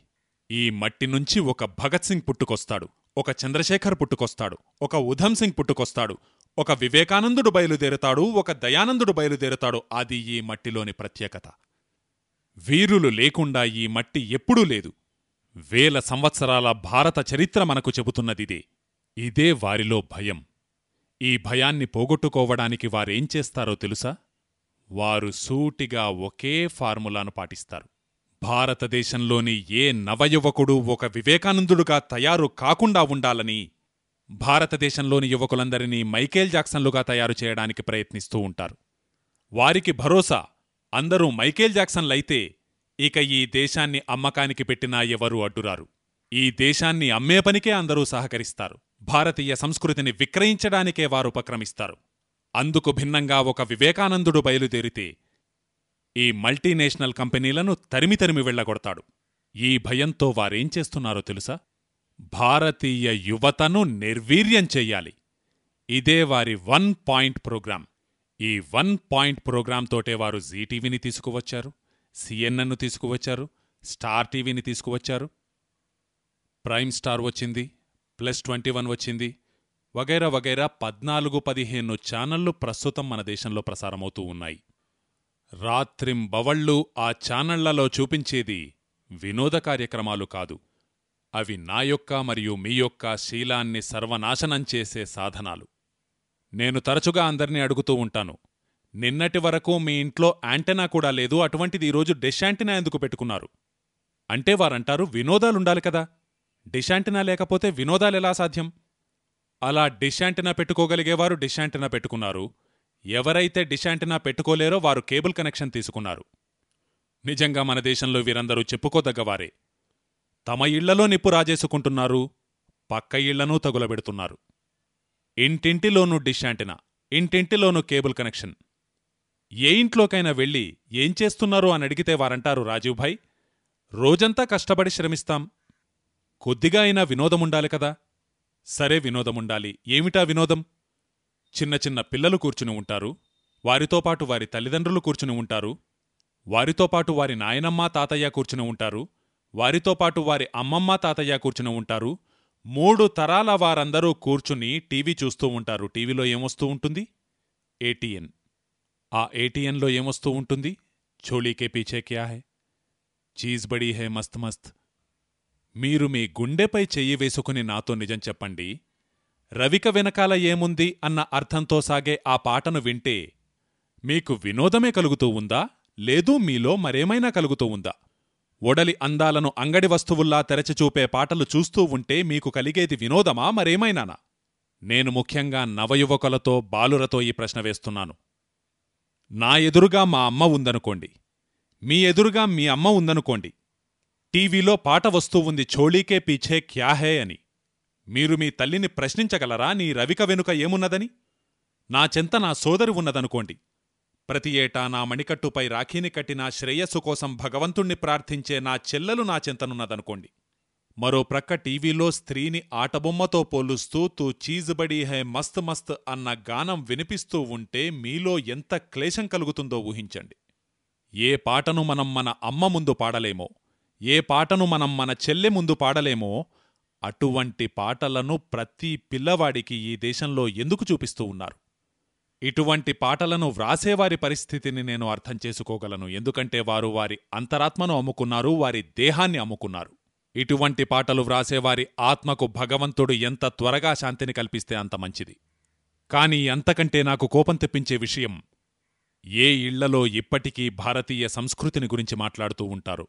ఈ మట్టి నుంచి ఒక భగత్ సింగ్ పుట్టుకొస్తాడు ఒక చంద్రశేఖర్ పుట్టుకొస్తాడు ఒక ఉధమ్ సింగ్ పుట్టుకొస్తాడు ఒక వివేకానందుడు బయలుదేరుతాడు ఒక దయానందుడు బయలుదేరుతాడు. అది ఈ మట్టిలోని ప్రత్యేకత. వీరులు లేకుండా ఈ మట్టి ఎప్పుడూ లేదు. వేల సంవత్సరాల భారత చరిత్ర మనకు చెబుతున్నదిదే. ఇదే వారిలో భయం. ఈ భయాన్ని పోగొట్టుకోవడానికి వారేం చేస్తారో తెలుసా? వారు సూటిగా ఒకే ఫార్ములాను పాటిస్తారు. భారతదేశంలోని ఏ నవయువకుడు ఒక వివేకానందుడుగా తయారు కాకుండా ఉండాలని భారతదేశంలోని యువకులందరినీ మైకేల్ జాక్సన్లుగా తయారు చేయడానికి ప్రయత్నిస్తూ ఉంటారు. వారికి భరోసా అందరూ మైకేల్ జాక్సన్లైతే ఇక ఈ దేశాన్ని అమ్మకానికి పెట్టినా ఎవరూ అడ్డురారు. ఈ దేశాన్ని అమ్మే పనికే అందరూ సహకరిస్తారు. భారతీయ సంస్కృతిని విక్రయించడానికే వారు ఉపక్రమిస్తారు. అందుకు భిన్నంగా ఒక వివేకానందుడు బయలుదేరితే ఈ మల్టీనేషనల్ కంపెనీలను తరిమి తరిమి వెళ్ళగొడతాడు. ఈ భయంతో వారేం చేస్తున్నారో తెలుసా? భారతీయ యువతను నిర్వీర్యం చెయ్యాలి. ఇదే వారి వన్ పాయింట్ ప్రోగ్రాం. ఈ వన్ పాయింట్ ప్రోగ్రాంతోటే వారు జీటీవీని తీసుకువచ్చారు సిఎన్ఎన్ను తీసుకువచ్చారు స్టార్ టీవీని తీసుకువచ్చారు. ప్రైమ్ స్టార్ వచ్చింది ప్లస్ ట్వంటీ వన్ వచ్చింది వగైరా వగైరా పద్నాలుగు పదిహేను ఛానళ్ళు ప్రస్తుతం మన దేశంలో ప్రసారమవుతూ ఉన్నాయి. రాత్రింబవళ్ళు ఆ ఛానళ్ళలో చూపించేది వినోద కార్యక్రమాలు కాదు. అవి నా యొక్క మరియు మీ యొక్క శీలాన్ని సర్వనాశనం చేసే సాధనాలు. నేను తరచుగా అందరినీ అడుగుతూ ఉంటాను నిన్నటి వరకు మీ ఇంట్లో యాంటెనా కూడా లేదు అటువంటిది ఈరోజు డిష్ యాంటెనా ఎందుకు పెట్టుకున్నారు? అంటే వారంటారు వినోదాలుండాలి కదా. డిష్ యాంటెనా లేకపోతే వినోదాలెలా సాధ్యం? అలా డిష్ యాంటెనా పెట్టుకోగలిగేవారు డిష్ యాంటెనా పెట్టుకున్నారు. ఎవరైతే డిష్ యాంటెనా పెట్టుకోలేరో వారు కేబుల్ కనెక్షన్ తీసుకున్నారు. నిజంగా మన దేశంలో వీరందరూ చెప్పుకోదగ్గవారే. తమ ఇళ్ళలో నిప్పు రాజేసుకుంటున్నారు పక్క ఇళ్ళనూ తగులబెడుతున్నారు. ఇంటింటిలోనూ డిష్ యాంటినా ఇంటింటిలోనూ కేబుల్ కనెక్షన్. ఏ ఇంట్లోకైనా వెళ్ళి ఏం చేస్తున్నారు అని అడిగితే వారంటారు రాజీవ్భాయ్ రోజంతా కష్టపడి శ్రమిస్తాం. కొద్దిగా అయినా వినోదముండాలి కదా. సరే వినోదముండాలి ఏమిటా వినోదం? చిన్న చిన్న పిల్లలు కూర్చుని ఉంటారు. వారితో పాటు వారి తల్లిదండ్రులు కూర్చుని ఉంటారు. వారితో పాటు వారి నాయనమ్మ తాతయ్య కూర్చుని ఉంటారు. వారితో పాటు వారి అమ్మమ్మ తాతయ్య కూర్చుని ఉంటారు. మూడు తరాల వారందరూ కూర్చుని టీవీ చూస్తూ ఉంటారు. టీవీలో ఏమొస్తూ ఉంటుంది? ఏటీఎన్ ఆ ఏటీఎన్లో ఏమొస్తూ ఉంటుంది? చోళీకే పీచే క్యా హే? చీజ్ బడీ హే మస్త్ మస్త్. మీరు మీ గుండెపై చెయ్యి వేసుకుని నాతో నిజం చెప్పండి. రవిక వెనకాల ఏముంది అన్న అర్థంతో సాగే ఆ పాటను వింటే మీకు వినోదమే కలుగుతూ ఉందా? లేదు మీలో మరేమైనా కలుగుతూ ఉందా? ఒడలి అందాలను అంగడి వస్తువుల్లా తెరచిచూపే పాటలు చూస్తూ ఉంటే మీకు కలిగేది వినోదమా మరేమైనానా? నేను ముఖ్యంగా నవయువకులతో బాలురతో ఈ ప్రశ్న వేస్తున్నాను. నా ఎదురుగా మా అమ్మ ఉందనుకోండి. మీ ఎదురుగా మీ అమ్మ ఉందనుకోండి. టీవీలో పాట వస్తూ ఉంది చోళీకే పీఛే క్యాహే అని. మీరు మీ తల్లిని ప్రశ్నించగలరా? నీ రవిక వెనుక ఏమున్నదని? నా చెంత నా సోదరి ఉన్నదనుకోండి. ప్రతి ఏటా నా మణికట్టుపై రాఖీని కట్టి నా శ్రేయస్సు కోసం భగవంతుణ్ణి ప్రార్థించే నా చెల్లెలు నా చింతనున్నదనుకోండి. మరో ప్రక్క టీవీలో స్త్రీని ఆటబొమ్మతో పోలుస్తూ తూ చీజుబడి హై మస్త్ మస్త్ అన్న గానం వినిపిస్తూ ఉంటే మీలో ఎంత క్లేశం కలుగుతుందో ఊహించండి. ఏ పాటను మనం మన అమ్మ ముందు పాడలేమో ఏ పాటను మనం మన చెల్లె ముందు పాడలేమో అటువంటి పాటలను ప్రతి పిల్లవాడికి ఈ దేశంలో ఎందుకు చూపిస్తూ ఉన్నారు? ఇటువంటి పాటలను వ్రాసేవారి పరిస్థితిని నేను అర్థం చేసుకోగలను. ఎందుకంటే వారు వారి అంతరాత్మను అమ్ముకున్నారు వారి దేహాన్ని అమ్ముకున్నారు. ఇటువంటి పాటలు వ్రాసేవారి ఆత్మకు భగవంతుడు ఎంత త్వరగా శాంతిని కల్పిస్తే అంత మంచిది. కాని అంతకంటే నాకు కోపం తెప్పించే విషయం ఏ ఇళ్ళలో ఇప్పటికీ భారతీయ సంస్కృతిని గురించి మాట్లాడుతూ ఉంటారు.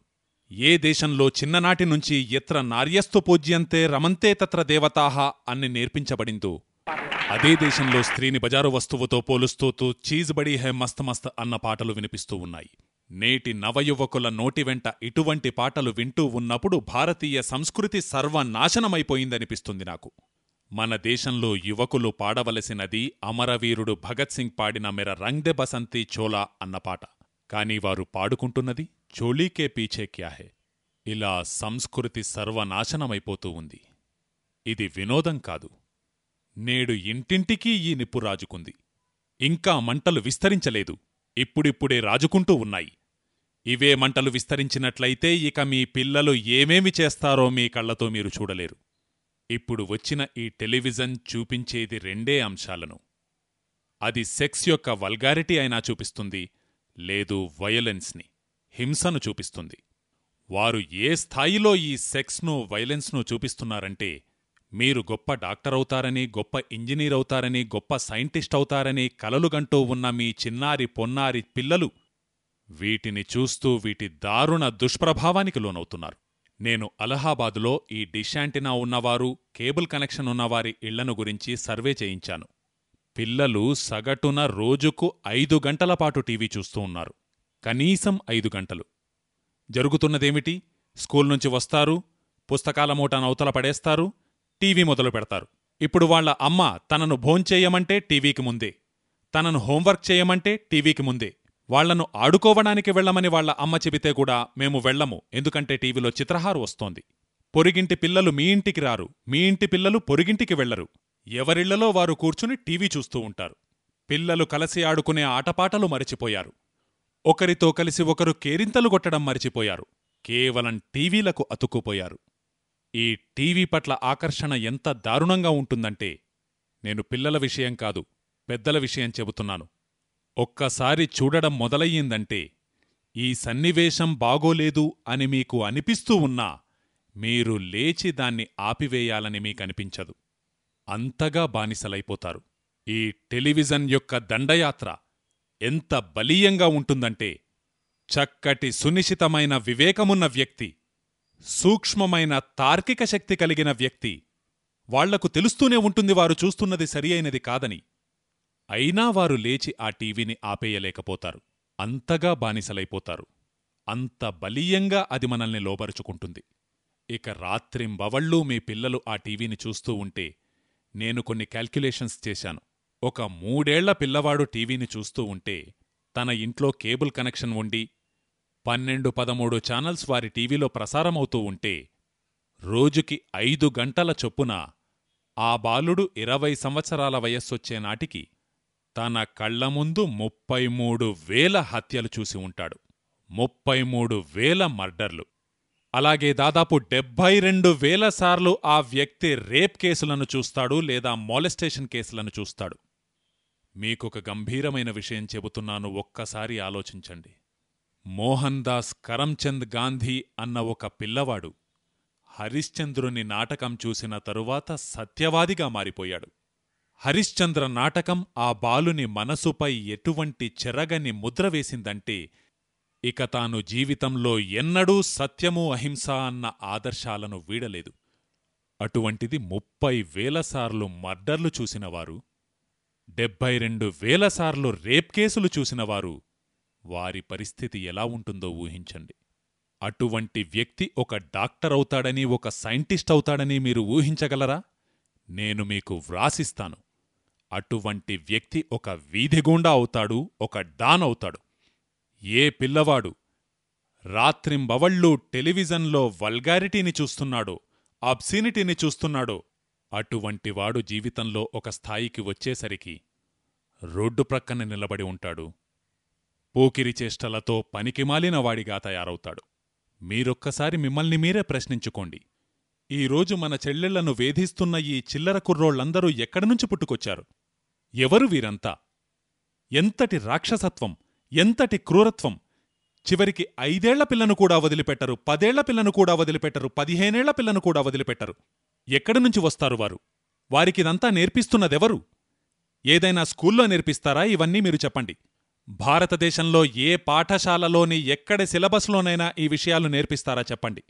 ఏ దేశంలో చిన్ననాటి నుంచి ఎత్ర నార్యస్తు పూజ్యంతే రమంతే తత్ర దేవతాహ అని నేర్పించబడిందో అదే దేశంలో స్త్రీని బజారు వస్తువుతో పోలుస్తూ చీజ్బడి చీజ్ బడీ హే మస్త్ మస్త్ అన్న పాటలు వినిపిస్తూ ఉన్నాయి. నేటి నవయువకుల నోటి వెంట ఇటువంటి పాటలు వింటూ ఉన్నప్పుడు భారతీయ సంస్కృతి సర్వనాశనమైపోయిందనిపిస్తుంది నాకు. మన దేశంలో యువకులు పాడవలసినది అమరవీరుడు భగత్ సింగ్ పాడిన మెర రంగ్దె బసంతి చోలా అన్న పాట. కాని వారు పాడుకుంటున్నది చోళీకే పీచే క్యాహే ఇలా సంస్కృతి సర్వనాశనమైపోతూ ఉంది. ఇది వినోదం కాదు. నేడు ఇంటింటికీ ఈ నిప్పు రాజుకుంది. ఇంకా మంటలు విస్తరించలేదు. ఇప్పుడిప్పుడే రాజుకుంటూ ఉన్నాయి. ఇవే మంటలు విస్తరించినట్లయితే ఇక మీ పిల్లలు ఏమేమి చేస్తారో మీ కళ్ళతో మీరు చూడలేరు. ఇప్పుడు వచ్చిన ఈ టెలివిజన్ చూపించేది రెండే అంశాలను. అది సెక్స్ యొక్క వల్గారిటీ అయినా చూపిస్తుంది లేదు వయలెన్స్ని హింసను చూపిస్తుంది. వారు ఏ స్థాయిలో ఈ సెక్స్ను వైలెన్స్ను చూపిస్తున్నారంటే మీరు గొప్ప డాక్టర్ అవుతారని గొప్ప ఇంజనీర్ అవుతారని గొప్ప సైంటిస్ట్ అవుతారని కలలుగంటూ ఉన్న మీ చిన్నారి పొన్నారి పిల్లలు వీటిని చూస్తూ వీటి దారుణ దుష్ప్రభావానికి లోనవుతున్నారు. నేను అలహాబాదులో ఈ డిషాంటినా ఉన్నవారు కేబుల్ కనెక్షన్ ఉన్నవారి ఇళ్ళను గురించి సర్వే చేయించాను. పిల్లలు సగటున రోజుకు ఐదు గంటల పాటు టీవీ చూస్తూ ఉన్నారు. కనీసం ఐదు గంటలు. జరుగుతున్నదేమిటి? స్కూల్ నుంచి వస్తారు పుస్తకాల మూటను అవతల పడేస్తారు టీవీ మొదలు పెడతారు. ఇప్పుడు వాళ్ళ అమ్మ తనను భోంచేయమంటే టీవీకి ముందే తనను హోంవర్క్ చేయమంటే టీవీకి ముందే. వాళ్ళను ఆడుకోవడానికి వెళ్ళమని వాళ్ళ అమ్మ చెబితే కూడా మేము వెళ్ళము ఎందుకంటే టీవీలో చిత్రహారు వస్తోంది. పొరిగింటి పిల్లలు మీ ఇంటికి రారు మీ ఇంటి పిల్లలు పొరిగింటికి వెళ్ళరు ఎవరిళ్ళలో వారు కూర్చుని టీవీ చూస్తూ ఉంటారు. పిల్లలు కలసి ఆడుకునే ఆటపాటలు మరిచిపోయారు. ఒకరితో కలిసి ఒకరు కేరింతలు కొట్టడం మరిచిపోయారు. కేవలం టీవీలకు అతుక్కుపోయారు. ఈ టీవీ పట్ల ఆకర్షణ ఎంత దారుణంగా ఉంటుందంటే నేను పిల్లల విషయం కాదు పెద్దల విషయం చెబుతున్నాను. ఒక్కసారి చూడడం మొదలయ్యిందంటే ఈ సన్నివేశం బాగోలేదు అని మీకు అనిపిస్తూ ఉన్నా మీరు లేచి దాన్ని ఆపివేయాలని మీకనిపించదు. అంతగా బానిసలైపోతారు. ఈ టెలివిజన్ యొక్క దండయాత్ర ఎంత బలీయంగా ఉంటుందంటే చక్కటి సునిశితమైన వివేకమున్న వ్యక్తి సూక్ష్మమైన తార్కిక శక్తి కలిగిన వ్యక్తి వాళ్ళకు తెలుస్తూనే ఉంటుంది వారు చూస్తున్నది సరి అయినది కాదని. అయినా వారు లేచి ఆ టీవీని ఆపేయలేకపోతారు. అంతగా బానిసలైపోతారు. అంత బలీయంగా అది మనల్ని లోబరుచుకుంటుంది. ఇక రాత్రింబవళ్ళూ మీ పిల్లలు ఆ టీవీని చూస్తూ ఉంటే నేను కొన్ని క్యాల్క్యులేషన్స్ చేశాను. ఒక మూడేళ్ళ పిల్లవాడు టీవీని చూస్తూ ఉంటే తన ఇంట్లో కేబుల్ కనెక్షన్ ఉండి పన్నెండు పదమూడు ఛానల్స్ వారి టీవీలో ప్రసారమవుతూ ఉంటే రోజుకి ఐదు గంటల చొప్పున ఆ బాలుడు ఇరవై సంవత్సరాల వయస్సొచ్చే నాటికి తన కళ్ళ ముందు ముప్పై మూడు వేల హత్యలు చూసి ఉంటాడు. ముప్పై మూడు వేల మర్డర్లు. అలాగే దాదాపు డెబ్బై రెండు వేల సార్లు ఆ వ్యక్తి రేప్ కేసులను చూస్తాడు లేదా మోలెస్టేషన్ కేసులను చూస్తాడు. మీకొక గంభీరమైన విషయం చెబుతున్నాను ఒక్కసారి ఆలోచించండి. మోహన్ దాస్ కరంచంద్ గాంధీ అన్న ఒక పిల్లవాడు. హరిశ్చంద్రుని నాటకం చూసిన తరువాత సత్యవాదిగా మారిపోయాడు. హరిశ్చంద్ర నాటకం ఆ బాలుని మనసుపై ఎటువంటి చెరగని ముద్ర వేసిందంటే ఇక తాను జీవితంలో ఎన్నడూ సత్యము అహింస అన్న ఆదర్శాలను వీడలేదు. అటువంటిది ముప్పై వేలసార్లు మర్డర్లు చూసినవారు డెబ్బై రెండు వేలసార్లు రేప్ కేసులు చూసినవారు వారి పరిస్థితి ఎలా ఉంటుందో ఊహించండి. అటువంటి వ్యక్తి ఒక డాక్టర్ అవుతాడని ఒక సైంటిస్ట్ అవుతాడని మీరు ఊహించగలరా? నేను మీకు వ్రాసిస్తాను. అటువంటి వ్యక్తి ఒక వీధిగూండా అవుతాడు ఒక డాన్ అవుతాడు. ఏ పిల్లవాడు రాత్రింబవళ్ళూ టెలివిజన్లో వల్గారిటీని చూస్తున్నాడో అబ్సినిటీని చూస్తున్నాడో అటువంటివాడు జీవితంలో ఒక స్థాయికి వచ్చేసరికి రోడ్డు ప్రక్కన నిలబడి ఉంటాడు. పోకిరి చేష్టలతో పనికిమాలినవాడిగా తయారవుతాడు. మీరొక్కసారి మిమ్మల్ని మీరే ప్రశ్నించుకోండి. ఈరోజు మన చెల్లెళ్ళను వేధిస్తున్న ఈ చిల్లర కుర్రోళ్ళందరూ ఎక్కడినుంచి పుట్టుకొచ్చారు? ఎవరు వీరంతా? ఎంతటి రాక్షసత్వం ఎంతటి క్రూరత్వం? చివరికి ఐదేళ్ళ పిల్లను కూడా వదిలిపెట్టరు పదేళ్ళ పిల్లను కూడా వదిలిపెట్టరు పదిహేనేళ్ళ పిల్లను కూడా వదిలిపెట్టరు. ఎక్కడి నుంచి వస్తారు వారు? వారికిదంతా నేర్పిస్తున్నదెవరు? ఏదైనా స్కూల్లో నేర్పిస్తారా? ఇవన్నీ మీరు చెప్పండి. భారతదేశంలో ఏ పాఠశాలలోని ఎక్కడి సిలబస్లోనైనా ఈ విషయాలు నేర్పిస్తారా చెప్పండి?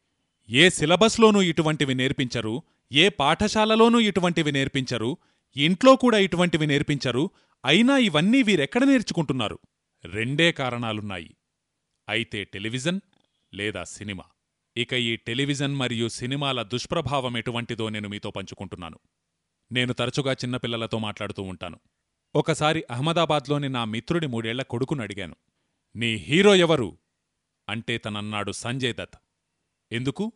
ఏ సిలబస్లోనూ ఇటువంటివి నేర్పించరు ఏ పాఠశాలలోనూ ఇటువంటివి నేర్పించరు ఇంట్లో కూడా ఇటువంటివి నేర్పించరు అయినా ఇవన్నీ వీరెక్కడ నేర్చుకుంటున్నారు? రెండే కారణాలున్నాయి. అయితే టెలివిజన్ లేదా సినిమా? ఇక ఈ టెలివిజన్ మరియు సినిమాల దుష్ప్రభావం ఎటువంటిదో నేను మీతో పంచుకుంటున్నాను. నేను తరచుగా చిన్నపిల్లలతో మాట్లాడుతూ ఉంటాను. ఒకసారి అహ్మదాబాద్లోని నా మిత్రుడి మూడేళ్ళ కొడుకును అడిగాను. నీ హీరో ఎవరు? అంటే తనన్నాడు సంజయ్ దత్. ఎందుకు?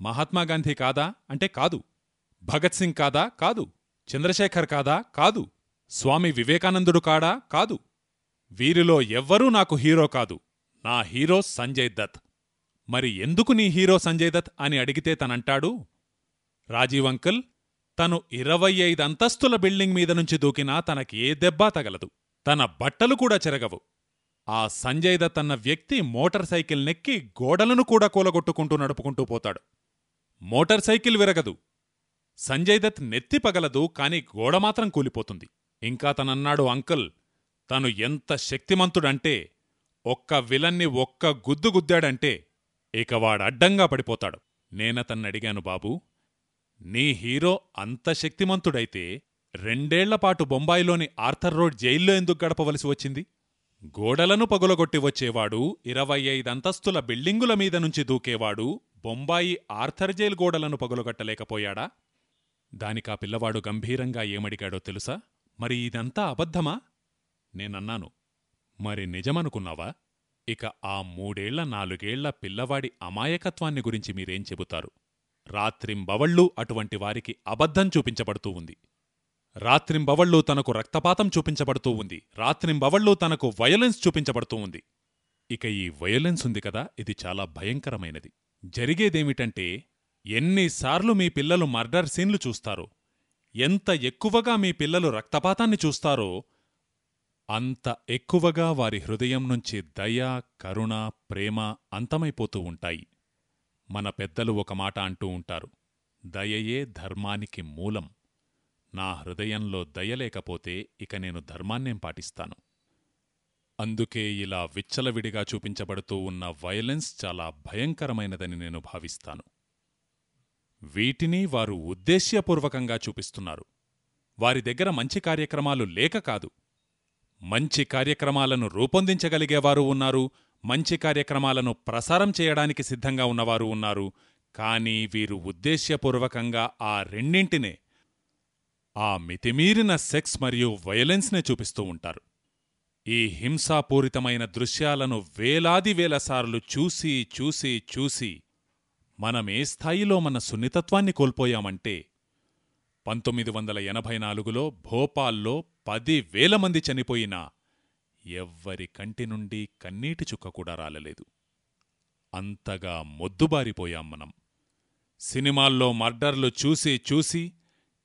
మహాత్మాగాంధీ కాదా? అంటే కాదు. భగత్ సింగ్ కాదా? కాదు. చంద్రశేఖర్ కాదా? కాదు. స్వామి వివేకానందుడు కాడా? కాదు. వీరిలో ఎవ్వరూ నాకు హీరో కాదు. నా హీరో సంజయ్ దత్. మరి ఎందుకు నీ హీరో సంజయ్ దత్? అని అడిగితే తనంటాడు. రాజీవ్ అంకుల్ తను ఇరవై ఐదంతస్తుల బిల్డింగ్ మీద నుంచి దూకినా తనకి ఏ దెబ్బా తగలదు. తన బట్టలు కూడా చెరగవు. ఆ సంజయ్ దత్ అన్న వ్యక్తి మోటార్ సైకిల్ నెక్కి గోడలను కూడా కూలగొట్టుకుంటూ నడుపుకుంటూ పోతాడు. మోటార్ సైకిల్ విరగదు. సంజయ్ దత్ నెత్తి పగలదు కాని గోడ మాత్రం కూలిపోతుంది. ఇంకా తనన్నాడు అంకుల్ తను ఎంత శక్తిమంతుడంటే ఒక్క విలన్ని ఒక్క గుద్దు గుద్దాడంటే ఇక వాడడ్డంగా పడిపోతాడు. నేనతన్నడిగాను బాబూ నీ హీరో అంత శక్తిమంతుడైతే రెండేళ్ళపాటు బొంబాయిలోని ఆర్థర్ రోడ్ జైల్లో ఎందుకు గడపవలసి వచ్చింది? గోడలను పగులగొట్టి వచ్చేవాడు ఇరవై ఐదంతస్తుల బిల్డింగుల మీద నుంచి దూకేవాడు బొంబాయి ఆర్థర్ జైల్ గోడలను పగులగొట్టలేకపోయాడా? దానికా పిల్లవాడు గంభీరంగా ఏమడిగాడో తెలుసా? మరి ఇదంతా అబద్ధమా? నేనన్నాను. మరి నిజమనుకున్నావా? ఇక ఆ మూడేళ్ళ నాలుగేళ్ళ పిల్లవాడి అమాయకత్వాన్ని గురించి మీరేం చెబుతారు? రాత్రింబవళ్ళూ అటువంటి వారికి అబద్ధం చూపించబడుతూ ఉంది. రాత్రింబవళ్ళూ తనకు రక్తపాతం చూపించబడుతూ ఉంది. రాత్రింబవళ్ళూ తనకు వయలెన్స్ చూపించబడుతూ ఉంది. ఇక ఈ వయలెన్స్ ఉంది కదా ఇది చాలా భయంకరమైనది. జరిగేదేమిటంటే ఎన్నిసార్లు మీ పిల్లలు మర్డర్ సీన్లు చూస్తారో ఎంత ఎక్కువగా మీ పిల్లలు రక్తపాతాన్ని చూస్తారో అంత ఎక్కువగా వారి హృదయం నుంచి దయ కరుణ ప్రేమ అంతమైపోతూ ఉంటాయి. మన పెద్దలు ఒక మాట అంటూ ఉంటారు. దయయే ధర్మానికి మూలం. నా హృదయంలో దయలేకపోతే ఇక నేను ధర్మాన్నేం పాటిస్తాను. అందుకే ఇలా విచ్చలవిడిగా చూపించబడుతూ ఉన్న వయలెన్స్ చాలా భయంకరమైనదని నేను భావిస్తాను. వీటిని వారు ఉద్దేశ్యపూర్వకంగా చూపిస్తున్నారు. వారి దగ్గర మంచి కార్యక్రమాలు లేక కాదు. మంచి కార్యక్రమాలను రూపొందించగలిగేవారు ఉన్నారు. మంచి కార్యక్రమాలను ప్రసారం చేయడానికి సిద్ధంగా ఉన్నవారు ఉన్నారు. కానీ వీరు ఉద్దేశ్యపూర్వకంగా ఆ రెండింటినే ఆ మితిమీరిన సెక్స్ మరియు వయలెన్స్నే చూపిస్తూ ఉంటారు. ఈ హింసాపూరితమైన దృశ్యాలను వేలాది వేలసార్లు చూసి చూసి చూసి మనమే స్థాయిలో మన సున్నితత్వాన్ని కోల్పోయామంటే పంతొమ్మిది వందల ఎనభై నాలుగులో భోపాల్లో పదివేల మంది చనిపోయినా ఎవ్వరి కంటి నుండి కన్నీటి చుక్క కూడా రాలలేదు. అంతగా మొద్దుబారిపోయాం మనం. సినిమాల్లో మర్డర్లు చూసి చూసి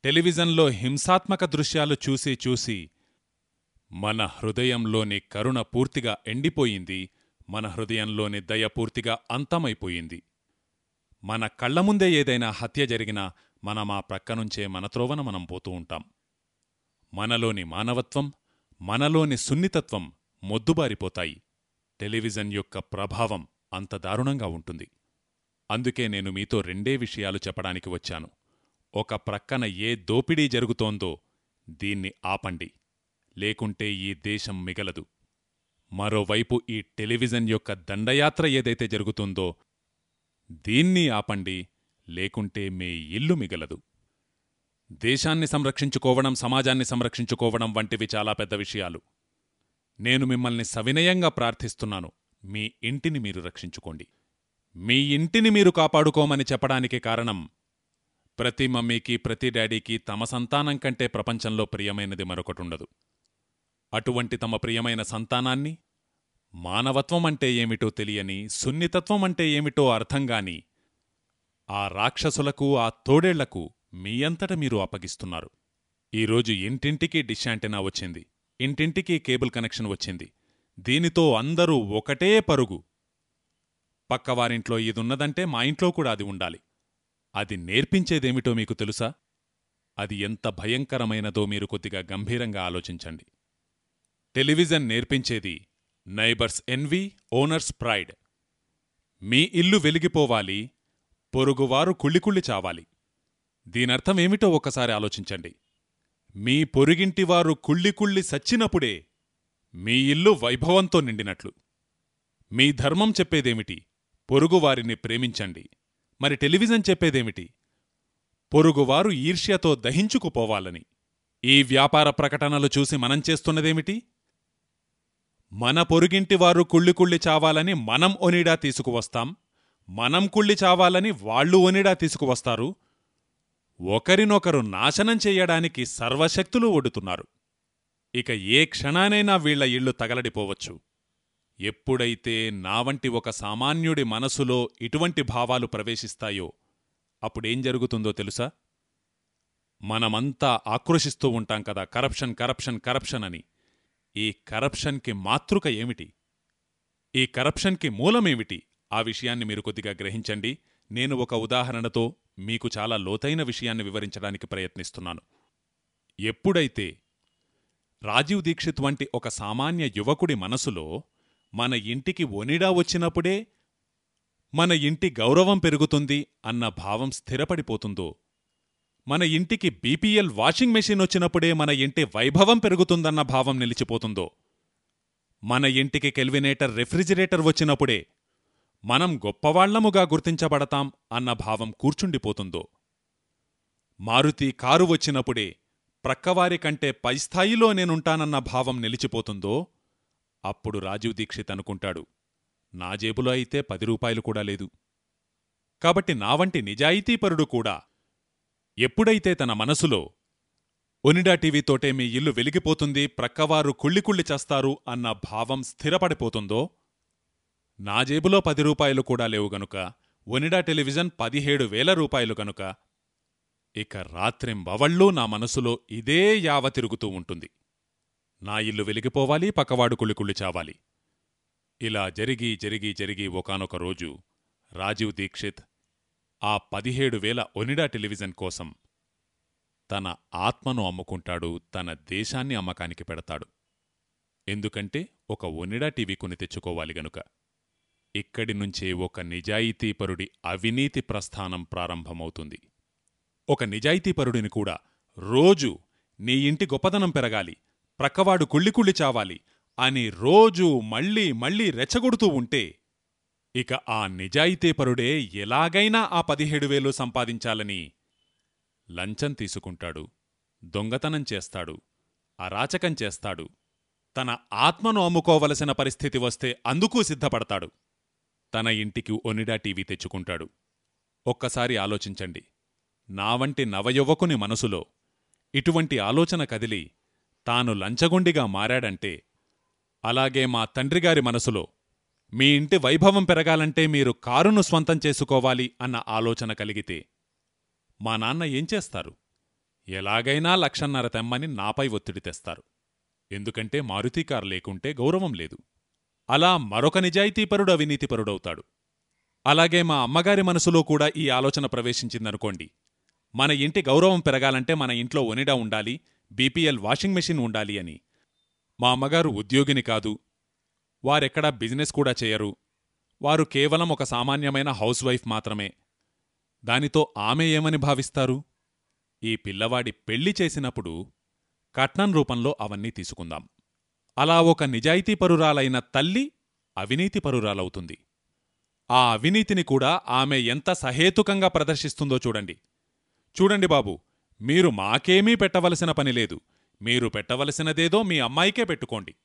టెలివిజన్లో హింసాత్మక దృశ్యాలు చూసి చూసి మన హృదయంలోని కరుణ పూర్తిగా ఎండిపోయింది మన హృదయంలోని దయ పూర్తిగా అంతమైపోయింది. మన కళ్ళముందే ఏదైనా హత్య జరిగినా మనం ఆ ప్రక్కనుంచే మన త్రోవన మనం పోతూ ఉంటాం. మనలోని మానవత్వం మనలోని సున్నితత్వం మొద్దుబారిపోతాయి. టెలివిజన్ యొక్క ప్రభావం అంత దారుణంగా ఉంటుంది. అందుకే నేను మీతో రెండే విషయాలు చెప్పడానికి వచ్చాను. ఒక ప్రక్కన ఏ దోపిడీ జరుగుతోందో దీన్ని ఆపండి. లేకుంటే ఈ దేశం మిగలదు. మరోవైపు ఈ టెలివిజన్ యొక్క దండయాత్ర ఏదైతే జరుగుతుందో దీన్ని ఆపండి. లేకుంటే మీ ఇల్లు మిగలదు. దేశాన్ని సంరక్షించుకోవడం సమాజాన్ని సంరక్షించుకోవడం వంటివి చాలా పెద్ద విషయాలు. నేను మిమ్మల్ని సవినయంగా ప్రార్థిస్తున్నాను. మీ ఇంటిని మీరు రక్షించుకోండి. మీ ఇంటిని మీరు కాపాడుకోమని చెప్పడానికి కారణం ప్రతి మమ్మీకి ప్రతి డాడీకి తమ సంతానం కంటే ప్రపంచంలో ప్రియమైనది మరొకటుండదు. అటువంటి తమ ప్రియమైన సంతానాన్ని మానవత్వం అంటే ఏమిటో తెలియని సున్నితత్వం అంటే ఏమిటో అర్థంగాని ఆ రాక్షసులకు ఆ తోడేళ్ళకు మీ అంతట మీరు అప్పగిస్తున్నారు. ఈరోజు ఇంటింటికి డిష్ యాంటెనా వచ్చింది. ఇంటింటికి కేబుల్ కనెక్షన్ వచ్చింది. దీనితో అందరూ ఒకటే పరుగు. పక్కవారింట్లో ఇదున్నదంటే మా ఇంట్లో కూడా అది ఉండాలి. అది నేర్పించేదేమిటో మీకు తెలుసా? అది ఎంత భయంకరమైనదో మీరు కొద్దిగా గంభీరంగా ఆలోచించండి. టెలివిజన్ నేర్పించేది నైబర్స్ ఎన్వి ఓనర్స్ ప్రైడ్. మీ ఇల్లు వెలిగిపోవాలి. పొరుగువారు కుళ్ళికుళ్ళి చావాలి. దీనర్థమేమిటో ఒకసారి ఆలోచించండి. మీ పొరుగింటివారు కుళ్ళికుళ్ళి సచ్చినప్పుడే మీ ఇల్లు వైభవంతో నిండినట్లు. మీ ధర్మం చెప్పేదేమిటి? పొరుగువారిని ప్రేమించండి. మరి టెలివిజన్ చెప్పేదేమిటి? పొరుగువారు ఈర్ష్యతో దహించుకుపోవాలని. ఈ వ్యాపార ప్రకటనలు చూసి మనం చేస్తున్నదేమిటి? మన పొరుగింటివారు కుళ్ళికుళ్ళి చావాలని మనం ఒనిడా తీసుకువస్తాం. మనం కుళ్ళి చావాలని వాళ్ళు ఒనిడా తీసుకువస్తారు. ఒకరినొకరు నాశనం చెయ్యడానికి సర్వశక్తులు ఒడుతున్నారు. ఇక ఏ క్షణానైనా వీళ్ళ ఇళ్ళు తగలడిపోవచ్చు. ఎప్పుడైతే నా వంటి ఒక సామాన్యుడి మనసులో ఇటువంటి భావాలు ప్రవేశిస్తాయో అప్పుడేం జరుగుతుందో తెలుసా? మనమంతా ఆక్రోశిస్తూ ఉంటాం కదా కరప్షన్ కరప్షన్ కరప్షన్ అని. ఈ కరప్షన్కి మాతృక ఏమిటి? ఈ కరప్షన్కి మూలమేమిటి? ఆ విషయాన్ని మీరు కొద్దిగా గ్రహించండి. నేను ఒక ఉదాహరణతో మీకు చాలా లోతైన విషయాన్ని వివరించడానికి ప్రయత్నిస్తున్నాను. ఎప్పుడైతే రాజీవ్ దీక్షిత్ వంటి ఒక సామాన్య యువకుడి మనసులో మన ఇంటికి ఒనిడా వచ్చినప్పుడే మన ఇంటి గౌరవం పెరుగుతుంది అన్న భావం స్థిరపడిపోతుందో మన ఇంటికి బీపీఎల్ వాషింగ్ మెషిన్ వచ్చినప్పుడే మన ఇంటి వైభవం పెరుగుతుందన్న భావం నిలిచిపోతుందో మన ఇంటికి కెల్వినేటర్ రెఫ్రిజిరేటర్ వచ్చినప్పుడే మనం గొప్పవాళ్ళముగా గుర్తించబడతాం అన్న భావం కూర్చుండిపోతుందో. మారుతి కారు వచ్చినప్పుడే ప్రక్కవారి కంటే పైస్థాయిలో నేనుంటానన్న భావం నిలిచిపోతుందో అప్పుడు రాజీవ్ దీక్షిత్ అనుకుంటాడు నా జేబులో అయితే పది రూపాయలు కూడా లేదు. కాబట్టి నా వంటి నిజాయితీపరుడు కూడా ఎప్పుడైతే తన మనసులో ఒనిడా టీవీతోటే మీ ఇల్లు వెలిగిపోతుంది ప్రక్కవారు కుళ్ళికుళ్ళి చేస్తారు అన్న భావం స్థిరపడిపోతుందో నా జేబులో పది రూపాయలు కూడా లేవు గనుక ఒనిడా టెలివిజన్ పదిహేడు వేల రూపాయలు గనుక. ఇక రాత్రింబవళ్ళూ నా మనసులో ఇదే యావ తిరుగుతూ ఉంటుంది. నా ఇల్లు వెలిగిపోవాలి పక్కవాడు కుళ్ళికుళ్ళి చావాలి. ఇలా జరిగి జరిగి జరిగి ఒకనొక రోజు రాజీవ్ దీక్షిత్ ఆ పదిహేడు వేల ఒనిడా టెలివిజన్ కోసం తన ఆత్మను అమ్ముకుంటాడు తన దేశాన్ని అమ్మకానికి పెడతాడు. ఎందుకంటే ఒక ఒనిడా టీవీ కొని తెచ్చుకోవాలి గనుక. ఇక్కడి నుంచే ఒక నిజాయితీపరుడి అవినీతి ప్రస్థానం ప్రారంభమవుతుంది. ఒక నిజాయితీపరుడిని కూడా రోజు నీ ఇంటి గొప్పదనం పెరగాలి ప్రక్కవాడు కుళ్ళికుళ్ళి చావాలి అని రోజూ మళ్ళీ మళ్ళీ రెచ్చగొడుతూ ఉంటే ఇక ఆ నిజాయితీపరుడే ఎలాగైనా ఆ పదిహేడు వేలు సంపాదించాలని లంచం తీసుకుంటాడు దొంగతనం చేస్తాడు అరాచకం చేస్తాడు తన ఆత్మను అమ్ముకోవలసిన పరిస్థితి వస్తే అందుకూ సిద్ధపడతాడు. తన ఇంటికి ఒనిడా టీవీ తెచ్చుకుంటాడు. ఒక్కసారి ఆలోచించండి. నా వంటి నవయువకుని మనసులో ఇటువంటి ఆలోచన కదిలి తాను లంచగొండిగా మారాడంటే అలాగే మా తండ్రిగారి మనసులో మీ ఇంటి వైభవం పెరగాలంటే మీరు కారును స్వంతం చేసుకోవాలి అన్న ఆలోచన కలిగితే మా నాన్న ఏం చేస్తారు? ఎలాగైనా లక్షన్నర తెమ్మని నాపై ఒత్తిడి తెస్తారు. ఎందుకంటే మారుతీ కారు లేకుంటే గౌరవం లేదు. అలా మరొక నిజాయితీపరుడు అవినీతిపరుడవుతాడు. అలాగే మా అమ్మగారి మనసులో కూడా ఈ ఆలోచన ప్రవేశించిందనుకోండి. మన ఇంటి గౌరవం పెరగాలంటే మన ఇంట్లో ఒనిడా ఉండాలి బీపీఎల్ వాషింగ్ మెషిన్ ఉండాలి అని. మా అమ్మగారు ఉద్యోగిని కాదు. వారెక్కడా బిజినెస్ కూడా చేయరు. వారు కేవలం ఒక సామాన్యమైన హౌస్ వైఫ్ మాత్రమే. దానితో ఆమె ఏమని భావిస్తారు? ఈ పిల్లవాడి పెళ్ళి చేసినప్పుడు కట్నం రూపంలో అవన్నీ తీసుకుందాం. అలా ఒక నిజాయితీపరురాలైన తల్లి అవినీతిపరురాలవుతుంది. ఆ అవినీతిని కూడా ఆమె ఎంత సహేతుకంగా ప్రదర్శిస్తుందో చూడండి. చూడండి బాబు మీరు మాకేమీ పెట్టవలసిన పనిలేదు మీరు పెట్టవలసినదేదో మీ అమ్మాయికే పెట్టుకోండి.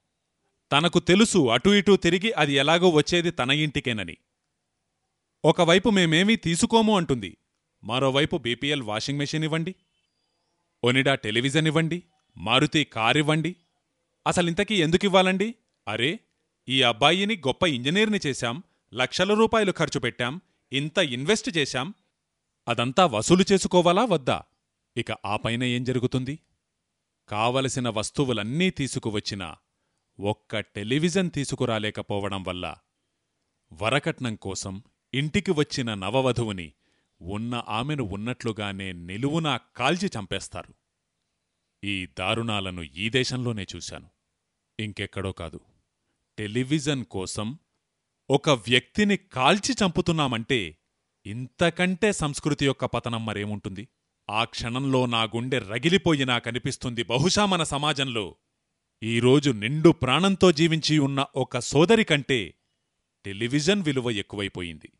తనకు తెలుసు అటూ ఇటూ తిరిగి అది ఎలాగో వచ్చేది తన ఇంటికేనని. ఒకవైపు మేమేమీ తీసుకోము అంటుంది. మరోవైపు బీపీఎల్ వాషింగ్ మెషిన్ ఇవ్వండి. ఒనిడా టెలివిజన్ ఇవ్వండి. మారుతి కారివ్వండి అసలింతకీ ఎందుకివ్వాలండి? అరే ఈ అబ్బాయిని గొప్ప ఇంజనీర్ని చేశాం లక్షల రూపాయలు ఖర్చు పెట్టాం ఇంత ఇన్వెస్ట్ చేశాం. అదంతా వసూలు చేసుకోవాలా వద్దా? ఇక ఆ పైన ఏం జరుగుతుంది? కావలసిన వస్తువులన్నీ తీసుకువచ్చినా ఒక్క టెలివిజన్ తీసుకురాలేకపోవడం వల్ల వరకట్నం కోసం ఇంటికి వచ్చిన నవవధువుని ఉన్న ఆమెను ఉన్నట్లుగానే నిలువునా కాల్చి చంపేస్తారు. ఈ దారుణాలను ఈ దేశంలోనే చూశాను. ఇంకెక్కడో కాదు. టెలివిజన్ కోసం ఒక వ్యక్తిని కాల్చి చంపుతున్నామంటే ఇంతకంటే సంస్కృతి యొక్క పతనం మరేముంటుంది? ఆ క్షణంలో నా గుండె రగిలిపోయినా కనిపిస్తుంది. బహుశా మన సమాజంలో ఈరోజు నిండు ప్రాణంతో జీవించి ఉన్న ఒక సోదరి కంటే టెలివిజన్ విలువ ఎక్కువైపోయింది.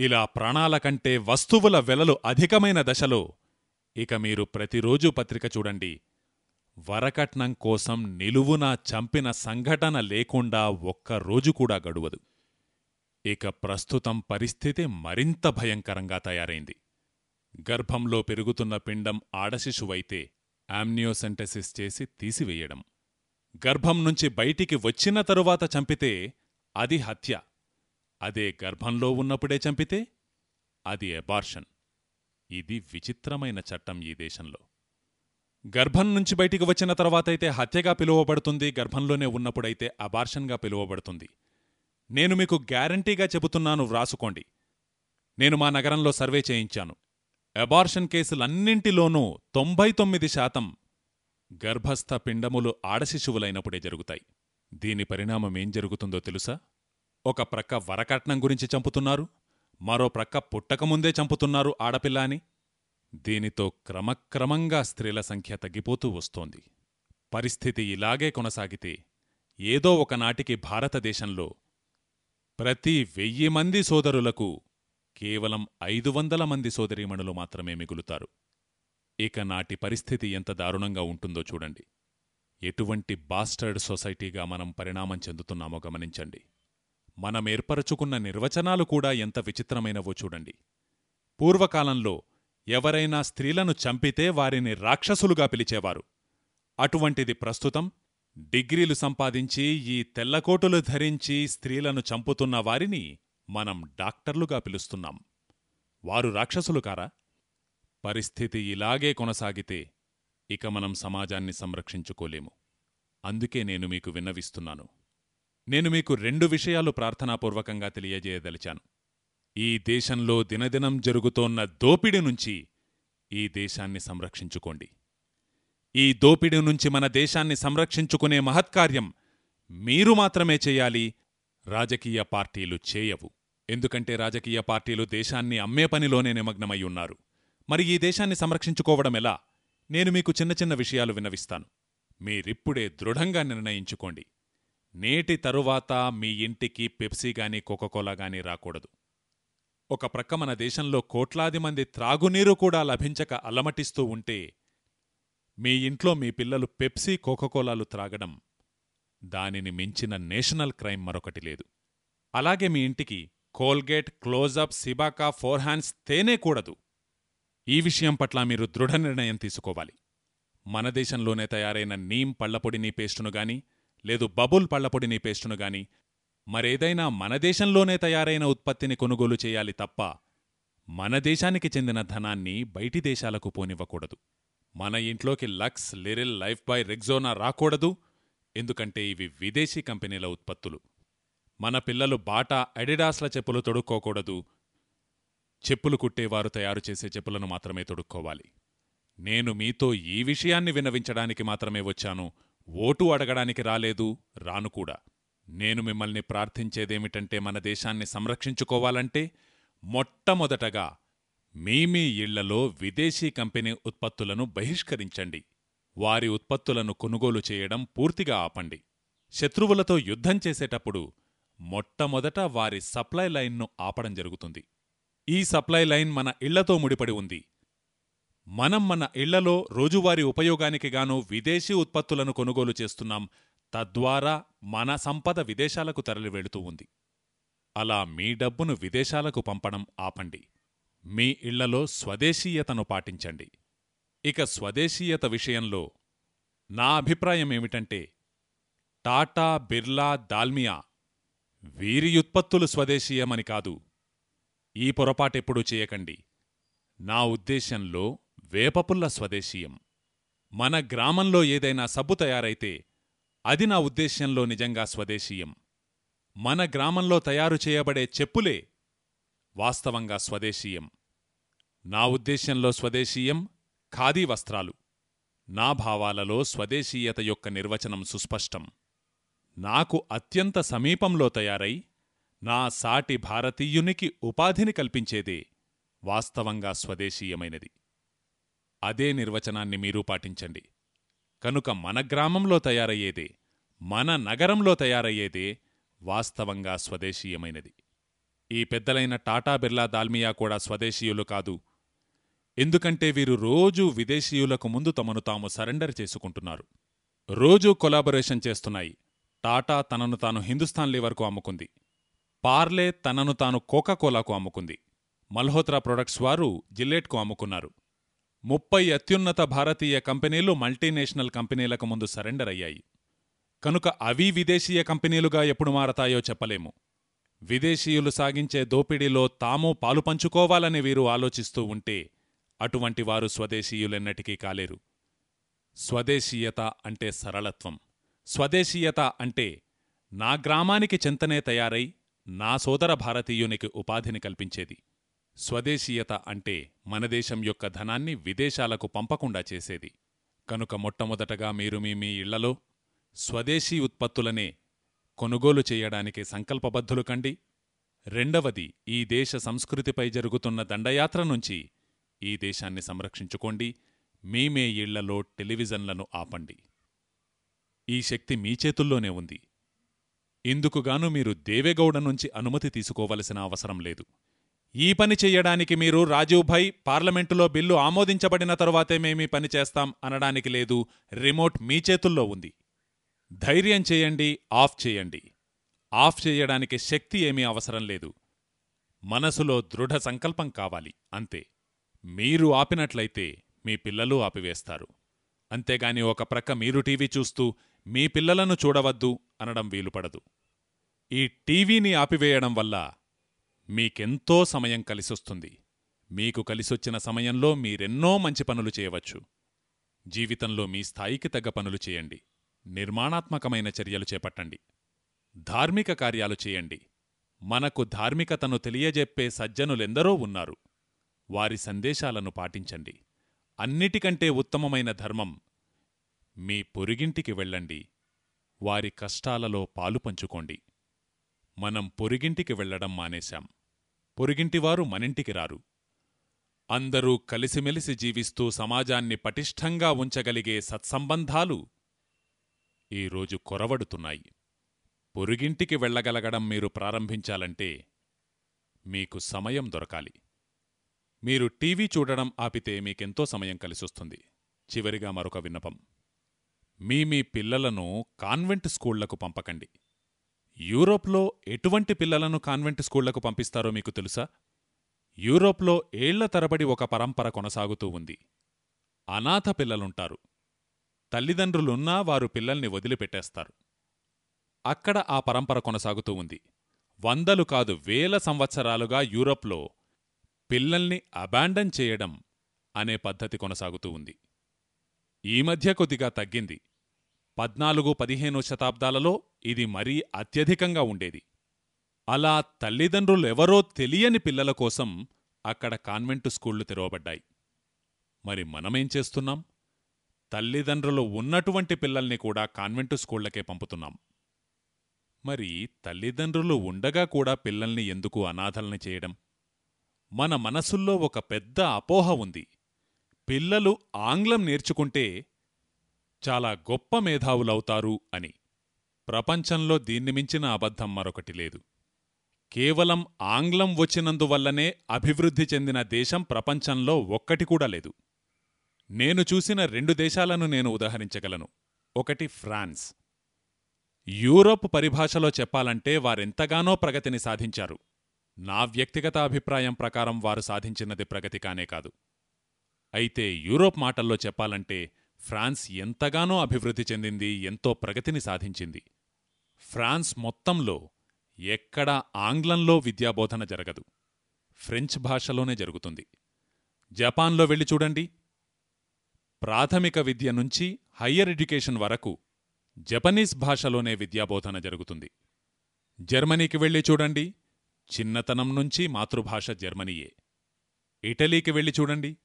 ఇలా ప్రాణాల కంటే వస్తువుల వెలలు అధికమైన దశలో ఇక మీరు ప్రతిరోజూ పత్రిక చూడండి. వరకట్నం కోసం నిలువునా చంపిన సంఘటన లేకుండా ఒక్కరోజు కూడా గడువదు. ఇక ప్రస్తుతం పరిస్థితి మరింత భయంకరంగా తయారైంది. గర్భంలో పెరుగుతున్న పిండం ఆడశిశువైతే ఆమ్నియోసెంటసిస్ చేసి తీసివేయడం. గర్భం నుంచి బయటికి వచ్చిన తరువాత చంపితే అది హత్య. అదే గర్భంలో ఉన్నప్పుడే చంపితే అది ఎబార్షన్ ఇది విచిత్రమైన చట్టం ఈ దేశంలో. గర్భం నుంచి బయటికి వచ్చిన తర్వాతైతే హత్యగా పిలువబడుతుంది. గర్భంలోనే ఉన్నప్పుడైతే అబార్షన్గా పిలువబడుతుంది. నేను మీకు గ్యారంటీగా చెబుతున్నాను వ్రాసుకోండి. నేను మా నగరంలో సర్వే చేయించాను. అబార్షన్ కేసులన్నింటిలోనూ తొంభై తొమ్మిది శాతం గర్భస్థ పిండములు ఆడశిశువులైనప్పుడే జరుగుతాయి. దీని పరిణామమేం జరుగుతుందో తెలుసా? ఒక ప్రక్క వరకట్నం గురించి చంపుతున్నారు మరో ప్రక్క పుట్టకముందే చంపుతున్నారు ఆడపిల్ల అని దీనితో క్రమక్రమంగా స్త్రీల సంఖ్య తగ్గిపోతూ వస్తోంది. పరిస్థితి ఇలాగే కొనసాగితే ఏదో ఒకనాటికి భారతదేశంలో ప్రతి వెయ్యి మంది సోదరులకు కేవలం ఐదు వందల మంది సోదరీమణులు మాత్రమే మిగులుతారు. ఇక నాటి పరిస్థితి ఎంత దారుణంగా ఉంటుందో చూడండి. ఎటువంటి బాస్టర్డ్ సొసైటీగా మనం పరిణామం చెందుతున్నామో గమనించండి. మనం ఏర్పరచుకున్న నిర్వచనాలు కూడా ఎంత విచిత్రమైనవో చూడండి. పూర్వకాలంలో ఎవరైనా స్త్రీలను చంపితే వారిని రాక్షసులుగా పిలిచేవారు. అటువంటిది ప్రస్తుతం డిగ్రీలు సంపాదించి ఈ తెల్లకోటులు ధరించి స్త్రీలను చంపుతున్న వారిని మనం డాక్టర్లుగా పిలుస్తున్నాం. వారు రాక్షసులు కారా? పరిస్థితి ఇలాగే కొనసాగితే ఇక మనం సమాజాన్ని సంరక్షించుకోలేము. అందుకే నేను మీకు విన్నవిస్తున్నాను. నేను మీకు రెండు విషయాలు ప్రార్థనాపూర్వకంగా తెలియజేయదలిచాను. ఈ దేశంలో దినదినం జరుగుతోన్న దోపిడి నుంచి ఈ దేశాన్ని సంరక్షించుకోండి. ఈ దోపిడి నుంచి మన దేశాన్ని సంరక్షించుకునే మహత్కార్యం మీరు మాత్రమే చేయాలి. రాజకీయ పార్టీలు చేయవు. ఎందుకంటే రాజకీయ పార్టీలు దేశాన్ని అమ్మే పనిలోనే నిమగ్నమై ఉన్నారు. మరి ఈ దేశాన్ని సంరక్షించుకోవడం ఎలా? నేను మీకు చిన్న చిన్న విషయాలు విన్నవిస్తాను. మీరిప్పుడే దృఢంగా నిర్ణయించుకోండి. నేటి తరువాత మీ ఇంటికి పెప్సీ గాని కోకోకోలా గాని రాకూడదు. ఒక ప్రక్క మన దేశంలో కోట్లాది మంది త్రాగునీరు కూడా లభించక అలమటిస్తూ ఉంటే మీ ఇంట్లో మీ పిల్లలు పెప్సీ కోకకోలాలు త్రాగడం దానిని మించిన నేషనల్ క్రైమ్ మరొకటి లేదు. అలాగే మీ ఇంటికి Colgate Closeup Cibaca Forhans తేనే కూడదు. ఈ విషయం పట్ల మీరు దృఢ నిర్ణయం తీసుకోవాలి. మన దేశంలోనే తయారైన నీమ్ పళ్ళపొడిని పేస్టును గాని లేదు బబుల్ పళ్ళపొడిని పేస్టును గాని మరేదైనా మన దేశంలోనే తయారైన ఉత్పత్తిని కొనుగోలు చేయాలి తప్ప మన దేశానికి చెందిన ధనాన్ని బయటి దేశాలకు పోనివ్వకూడదు. మన ఇంట్లోకి Lux Liril Lifebuoy Rexona రాకూడదు. ఎందుకంటే ఇవి విదేశీ కంపెనీల ఉత్పత్తులు. మన పిల్లలు బాటా అడిడాస్ల చెప్పులు తొడుక్కోకూడదు. చెప్పులు కుట్టేవారు తయారు చేసే చెప్పులను మాత్రమే తొడుక్కోవాలి. నేను మీతో ఈ విషయాన్ని విన్నవించడానికి మాత్రమే వచ్చాను. ఓటు అడగడానికి రాలేదు రాను కూడా. నేను మిమ్మల్ని ప్రార్థించేదేమిటంటే మన దేశాన్ని సంరక్షించుకోవాలంటే మొట్టమొదటగా మీ మీ ఇళ్ళలో విదేశీ కంపెనీ ఉత్పత్తులను బహిష్కరించండి. వారి ఉత్పత్తులను కొనుగోలు చేయడం పూర్తిగా ఆపండి. శత్రువులతో యుద్ధం చేసేటప్పుడు మొట్టమొదట వారి సప్లై లైన్ను ఆపడం జరుగుతుంది. ఈ సప్లై లైన్ మన ఇళ్ళతో ముడిపడి ఉంది. మనం మన ఇళ్ళలో రోజువారీ ఉపయోగానికి గాను విదేశీ ఉత్పత్తులను కొనుగోలు చేస్తున్నాం. తద్వారా మన సంపద విదేశాలకు తరలివెళుతూ ఉంది. అలా మీ డబ్బును విదేశాలకు పంపడం ఆపండి. మీ ఇళ్ళలో స్వదేశీయతను పాటించండి. ఇక స్వదేశీయత విషయంలో నా అభిప్రాయమేమిటంటే టాటా బిర్లా దాల్మియా వీరి ఉత్పత్తులు స్వదేశీయమని కాదు. ఈ పొరపాటెప్పుడూ చేయకండి. నా ఉద్దేశంలో వేపపుల్ల స్వదేశీయం. మన గ్రామంలో ఏదైనా సబ్బు తయారైతే అది నా ఉద్దేశ్యంలో నిజంగా స్వదేశీయం. మన గ్రామంలో తయారు చేయబడే చెప్పులే వాస్తవంగా స్వదేశీయం. నా ఉద్దేశ్యంలో స్వదేశీయం ఖాదీ వస్త్రాలు. నా భావాలలో స్వదేశీయత యొక్క నిర్వచనం సుస్పష్టం. నాకు అత్యంత సమీపంలో తయారై నా సాటి భారతీయునికి ఉపాధిని కల్పించేదే వాస్తవంగా స్వదేశీయమైనది. అదే నిర్వచనాన్ని మీరు పాటించండి. కనుక మన గ్రామంలో తయారయ్యేదే మన నగరంలో తయారయ్యేదే వాస్తవంగా స్వదేశీయమైనది. ఈ పెద్దలైన టాటా బిర్లా దాల్మియా కూడా స్వదేశీయులు కాదు. ఎందుకంటే వీరు రోజూ విదేశీయులకు ముందు తమను తాము సరెండర్ చేసుకుంటున్నారు. రోజూ కొలాబొరేషన్ చేస్తున్నాయి. టాటా తనను తాను హిందుస్థాన్ లీవర్కు అమ్ముకుంది. పార్లే తనను తాను కోకాకోలాకు అమ్ముకుంది. మల్హోత్రా ప్రొడక్ట్స్ వారు జిల్లెట్కు అమ్ముకున్నారు. ముప్పై అత్యున్నత భారతీయ కంపెనీలు మల్టీనేషనల్ కంపెనీలకు ముందు సరెండర్ అయ్యాయి. కనుక అవి విదేశీయ కంపెనీలుగా ఎప్పుడు మారతాయో చెప్పలేము. విదేశీయులు సాగించే దోపిడీలో తాము పాలు పంచుకోవాలని వీరు ఆలోచిస్తూ ఉంటే అటువంటి వారు స్వదేశీయులెన్నటికీ కాలేరు. స్వదేశీయత అంటే సరళత్వం. స్వదేశీయత అంటే నా గ్రామానికి చెంతనే తయారై నా సోదర భారతీయునికి ఉపాధిని కల్పించేది. స్వదేశీయత అంటే మన దేశం యొక్క ధనాన్ని విదేశాలకు పంపకుండా చేసేది. కనుక మొట్టమొదటగా మీరు మీ మీ ఇళ్ళలో స్వదేశీ ఉత్పత్తులనే కొనుగోలు చేయడానికి సంకల్పబద్ధులు కండి. రెండవది ఈ దేశ సంస్కృతిపై జరుగుతున్న దండయాత్ర నుంచి ఈ దేశాన్ని సంరక్షించుకోండి. మీమే ఇళ్ళలో టెలివిజన్లను ఆపండి. ఈ శక్తి మీ చేతుల్లోనే ఉంది. ఇందుకుగాను మీరు దేవేగౌడ నుంచి అనుమతి తీసుకోవలసిన అవసరం లేదు. ఈ పని చెయ్యడానికి మీరు రాజీవ్ భాయ్ పార్లమెంటులో బిల్లు ఆమోదించబడిన తరువాతే మేమీ పని చేస్తాం అనడానికి లేదు. రిమోట్ మీ చేతుల్లో ఉంది. ధైర్యం చేయండి ఆఫ్ చేయండి. ఆఫ్ చేయడానికి శక్తి ఏమీ అవసరం లేదు. మనసులో దృఢ సంకల్పం కావాలి అంతే. మీరు ఆపినట్లయితే మీ పిల్లలు ఆపివేస్తారు. అంతేగాని ఒక ప్రక్క మీరు టీవీ చూస్తూ మీ పిల్లలను చూడవద్దు అనడం వీలుపడదు. ఈ టీవీని ఆపివేయడం వల్ల మీకెంతో సమయం కలిసొస్తుంది. మీకు కలిసొచ్చిన సమయంలో మీరెన్నో మంచి పనులు చేయవచ్చు. జీవితంలో మీ స్థాయికి తగ్గ పనులు చేయండి. నిర్మాణాత్మకమైన చర్యలు చేపట్టండి. ధార్మిక కార్యాలు చేయండి. మనకు ధార్మికతను తెలియజెప్పే సజ్జనులెందరో ఉన్నారు. వారి సందేశాలను పాటించండి. అన్నిటికంటే ఉత్తమమైన ధర్మం మీ పొరుగింటికి వెళ్ళండి. వారి కష్టాలలో పాలు పంచుకోండి. మనం పొరిగింటికి వెళ్ళడం మానేశాం. పొరిగింటివారు మనింటికి రారు. అందరూ కలిసిమెలిసి జీవిస్తూ సమాజాన్ని పటిష్టంగా ఉంచగలిగే సత్సంబంధాలు ఈరోజు కొరవడుతున్నాయి. పొరుగింటికి వెళ్ళగలగడం మీరు ప్రారంభించాలంటే మీకు సమయం దొరకాలి. మీరు టీవీ చూడడం ఆపితే మీకెంతో సమయం కలిసొస్తుంది. చివరిగా మరొక విన్నపం. మీ మీ పిల్లలను కాన్వెంట్ స్కూళ్ళకు పంపకండి. యూరోప్లో ఎటువంటి పిల్లలను కాన్వెంట్ స్కూళ్ళకు పంపిస్తారో మీకు తెలుసా? యూరోప్లో ఏళ్ళ తరబడి ఒక పరంపర కొనసాగుతూ ఉంది. అనాథ పిల్లలుంటారు. తల్లిదండ్రులున్నా వారు పిల్లల్ని వదిలిపెట్టేస్తారు. అక్కడ ఆ పరంపర కొనసాగుతూ ఉంది. వందలు కాదు వేల సంవత్సరాలుగా యూరోప్లో పిల్లల్ని అబాండన్ చేయడం అనే పద్ధతి కొనసాగుతూ ఉంది. ఈ మధ్య కొద్దిగా తగ్గింది. పద్నాలుగు పదిహేను శతాబ్దాలలో ఇది మరీ అత్యధికంగా ఉండేది. అలా తల్లిదండ్రులెవరో తెలియని పిల్లల కోసం అక్కడ కాన్వెంటు స్కూళ్ళు తెరవబడ్డాయి. మరి మనమేం చేస్తున్నాం? తల్లిదండ్రులు ఉన్నటువంటి పిల్లల్ని కూడా కాన్వెంటు స్కూళ్ళకే పంపుతున్నాం. మరి తల్లిదండ్రులు ఉండగా కూడా పిల్లల్ని ఎందుకు అనాథల్ని చేయడం? మన మనసుల్లో ఒక పెద్ద అపోహ ఉంది. పిల్లలు ఆంగ్లం నేర్చుకుంటే చాలా గొప్ప మేధావులవుతారు అని. ప్రపంచంలో దీన్ని మించిన అబద్ధం మరొకటి లేదు. కేవలం ఆంగ్లం వచ్చినందువల్లనే అభివృద్ధి చెందిన దేశం ప్రపంచంలో ఒక్కటి కూడా లేదు. నేను చూసిన రెండు దేశాలను నేను ఉదహరించగలను. ఒకటి ఫ్రాన్స్. యూరోప్ పరిభాషలో చెప్పాలంటే వారెంతగానో ప్రగతిని సాధించారు. నా వ్యక్తిగత అభిప్రాయం ప్రకారం వారు సాధించినది ప్రగతి కానే కాదు. అయితే యూరోప్ మాటల్లో చెప్పాలంటే ఫ్రాన్స్ ఎంతగానో అభివృద్ధి చెందింది ఎంతో ప్రగతిని సాధించింది. ఫ్రాన్స్ మొత్తంలో ఎక్కడా ఆంగ్లంలో విద్యాబోధన జరగదు. ఫ్రెంచ్ భాషలోనే జరుగుతుంది. జపాన్లో వెళ్ళి చూడండి. ప్రాథమిక విద్య నుంచి హయ్యర్ ఎడ్యుకేషన్ వరకు జపనీస్ భాషలోనే విద్యాబోధన జరుగుతుంది. జర్మనీకి వెళ్ళి చూడండి. చిన్నతనం నుంచి మాతృభాష జర్మనీయే. ఇటలీకి వెళ్ళి చూడండి.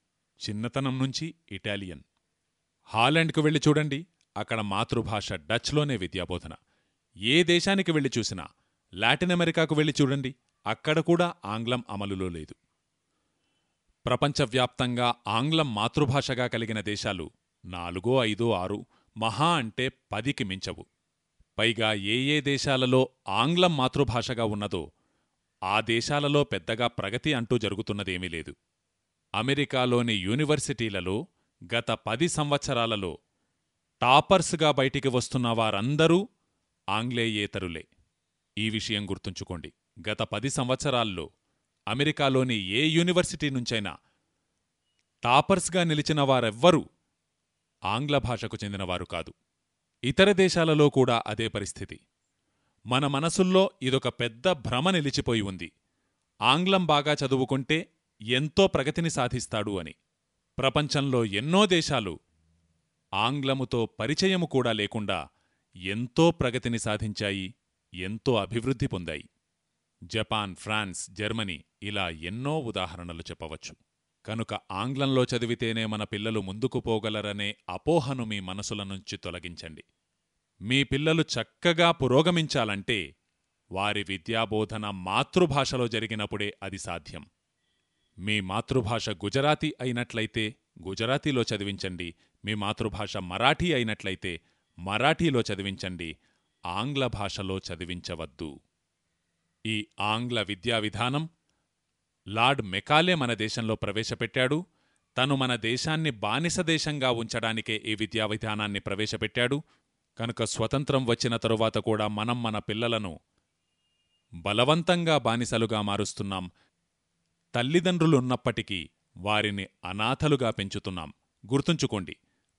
చిన్నతనం నుంచి ఇటాలియన్. హాలాండ్కు వెళ్ళి చూడండి. అక్కడ మాతృభాష డచ్లోనే విద్యాబోధన. ఏ దేశానికి వెళ్ళి చూసినా లాటిన్ అమెరికాకు వెళ్ళి చూడండి. అక్కడ కూడా ఆంగ్లం అమలులో లేదు. ప్రపంచవ్యాప్తంగా ఆంగ్లం మాతృభాషగా కలిగిన దేశాలు నాలుగో ఐదో ఆరు మహా అంటే పదికి మించవు. పైగా ఏ ఏ దేశాలలో ఆంగ్లం మాతృభాషగా ఉన్నదో ఆ దేశాలలో పెద్దగా ప్రగతి అంటూ జరుగుతున్నదేమీ లేదు. అమెరికాలోని యూనివర్సిటీలలో గత పది సంవత్సరాలలో టాపర్స్గా బయటికి వస్తున్న వారందరూ ఆంగ్లేయేతరులే. ఈ విషయం గుర్తుంచుకోండి. గత పది సంవత్సరాల్లో అమెరికాలోని ఏ యూనివర్సిటీ నుంచైనా టాపర్స్గా నిలిచిన వారెవ్వరూ ఆంగ్ల భాషకు చెందినవారు కాదు. ఇతర దేశాలలో కూడా అదే పరిస్థితి. మన మనసుల్లో ఇదొక పెద్ద భ్రమ నిలిచిపోయి ఉంది. ఆంగ్లం బాగా చదువుకుంటే ఎంతో ప్రగతిని సాధిస్తాడు అని. ప్రపంచంలో ఎన్నో దేశాలు ఆంగ్లముతో పరిచయము కూడా లేకుండా ఎంతో ప్రగతిని సాధించాయి ఎంతో అభివృద్ధి పొందాయి. జపాన్ ఫ్రాన్స్ జర్మనీ ఇలా ఎన్నో ఉదాహరణలు చెప్పవచ్చు. కనుక ఆంగ్లంలో చదివితేనే మన పిల్లలు ముందుకు పోగలరనే అపోహను మీ మనసుల నుంచి తొలగించండి. మీ పిల్లలు చక్కగా పురోగమించాలంటే వారి విద్యాబోధన మాతృభాషలో జరిగినప్పుడే అది సాధ్యం. మీ మాతృభాష గుజరాతీ అయినట్లయితే గుజరాతీలో చదివించండి. మీ మాతృభాష మరాఠీ అయినట్లయితే మరాఠీలో చదివించండి. ఆంగ్ల భాషలో చదివించవద్దు. ఈ ఆంగ్ల విద్యా విధానం లార్డ్ మెకాలే మన దేశంలో ప్రవేశపెట్టాడు. తను మన దేశాన్ని బానిస దేశంగా ఉంచడానికే ఈ విద్యా విధానాన్ని ప్రవేశపెట్టాడు. కనుక స్వతంత్రం వచ్చిన తరువాత కూడా మనం మన పిల్లలను బలవంతంగా బానిసలుగా మారుస్తున్నాం. తల్లిదండ్రులున్నప్పటికీ వారిని అనాథలుగా పెంచుతున్నాం. గుర్తుంచుకోండి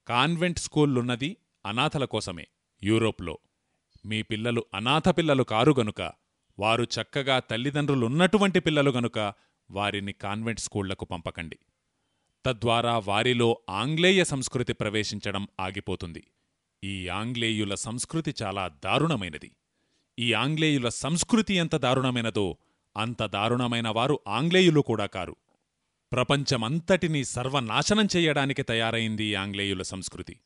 కాన్వెంట్ స్కూళ్ళున్నది అనాథల కోసమే. యూరోప్లో మీ పిల్లలు అనాథ పిల్లలు కారు గనుక వారు చక్కగా తల్లిదండ్రులున్నటువంటి పిల్లలు గనుక వారిని కాన్వెంట్ స్కూళ్ళకు పంపకండి. తద్వారా వారిలో ఆంగ్లేయ సంస్కృతి ప్రవేశించడం ఆగిపోతుంది. ఈ ఆంగ్లేయుల సంస్కృతి చాలా దారుణమైనది. ఈ ఆంగ్లేయుల సంస్కృతి ఎంత దారుణమైనదో అంత దారుణమైన వారు ఆంగ్లేయులు కూడా కారు. ప్రపంచమంతటినీ సర్వనాశనం చెయ్యడానికి తయారైంది ఆంగ్లేయుల సంస్కృతి.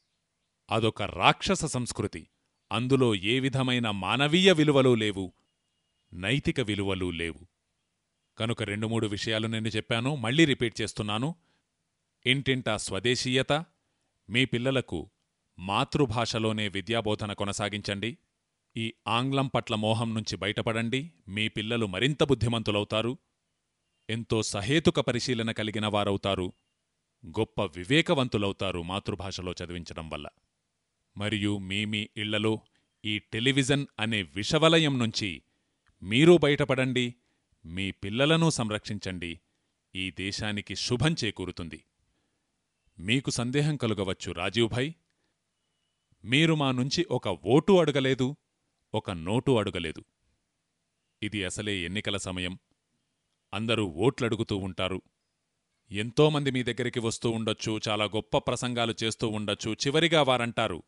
అదొక రాక్షస సంస్కృతి. అందులో ఏ విధమైన మానవీయ విలువలు లేవు నైతిక విలువలు లేవు. కనుక రెండు మూడు విషయాలు నేను చెప్పాను మళ్ళీ రిపీట్ చేస్తున్నాను. ఇంటింటా స్వదేశీయత మీ పిల్లలకు మాతృభాషలోనే విద్యాబోధన కొనసాగించండి. ఈ ఆంగ్లం పట్ల మోహం నుంచి బయటపడండి. మీ పిల్లలు మరింత బుద్ధిమంతులవుతారు. ఎంతో సహేతుక పరిశీలన కలిగిన వారవుతారు. గొప్ప వివేకవంతులవుతారు మాతృభాషలో చదివించడం వల్ల. మరియు మీ మీ ఇళ్ళలో ఈ టెలివిజన్ అనే విషవలయం నుంచి మీరు బయటపడండి. మీ పిల్లలను సంరక్షించండి. ఈ దేశానికి శుభం చేకూరుతుంది. మీకు సందేహం కలుగవచ్చు రాజీవ్భాయ్ మీరు మా నుంచి ఒక ఓటు అడగలేదు. ఒక నోటు అడగలేదు. ఇది అసలే ఎన్నికల సమయం. అందరూ ఓట్లడుగుతూ ఉంటారు. ఎంతోమంది మీ దగ్గరికి వస్తూ ఉండొచ్చు చాలా గొప్ప ప్రసంగాలు చేస్తూ ఉండొచ్చు చివరిగా వారంటారు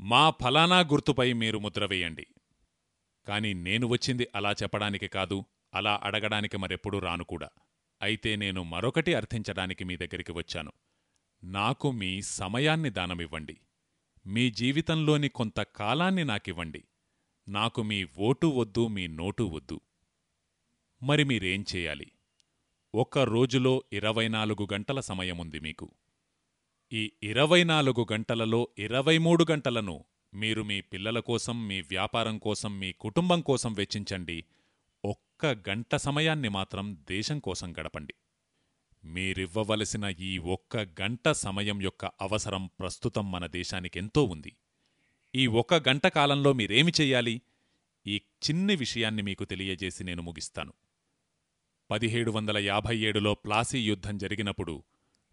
మా ఫలానా గుర్తుపై మీరు ముద్రవేయండి కాని నేను వచ్చింది అలా చెప్పడానికి కాదు అలా అడగడానికి మరెప్పుడూ రాను కూడా. అయితే నేను మరొకటి అర్థించడానికి మీ దగ్గరికి వచ్చాను. నాకు మీ సమయాన్ని దానమివ్వండి. మీ జీవితంలోని కొంత కాలాన్ని నాకివ్వండి. నాకు మీ ఓటు వద్దు మీ నోటు వద్దు. మరి మీరేం చేయాలి? ఒక్క రోజులో ఇరవై నాలుగు గంటల సమయముంది మీకు. ఈ ఇరవై నాలుగు గంటలలో ఇరవై మూడు గంటలను మీరు మీ పిల్లల కోసం మీ వ్యాపారం కోసం మీ కుటుంబం కోసం వెచ్చించండి. ఒక్క గంట సమయాన్ని మాత్రం దేశం కోసం గడపండి. మీరివ్వవలసిన ఈ ఒక్క గంట సమయం యొక్క అవసరం ప్రస్తుతం మన దేశానికెంతో ఉంది. ఈ ఒక గంట కాలంలో మీరేమి చెయ్యాలి ఈ చిన్ని విషయాన్ని మీకు తెలియజేసి నేను ముగిస్తాను. పదిహేడు వందల యాభై ఏడులో ప్లాసీ యుద్ధం జరిగినప్పుడు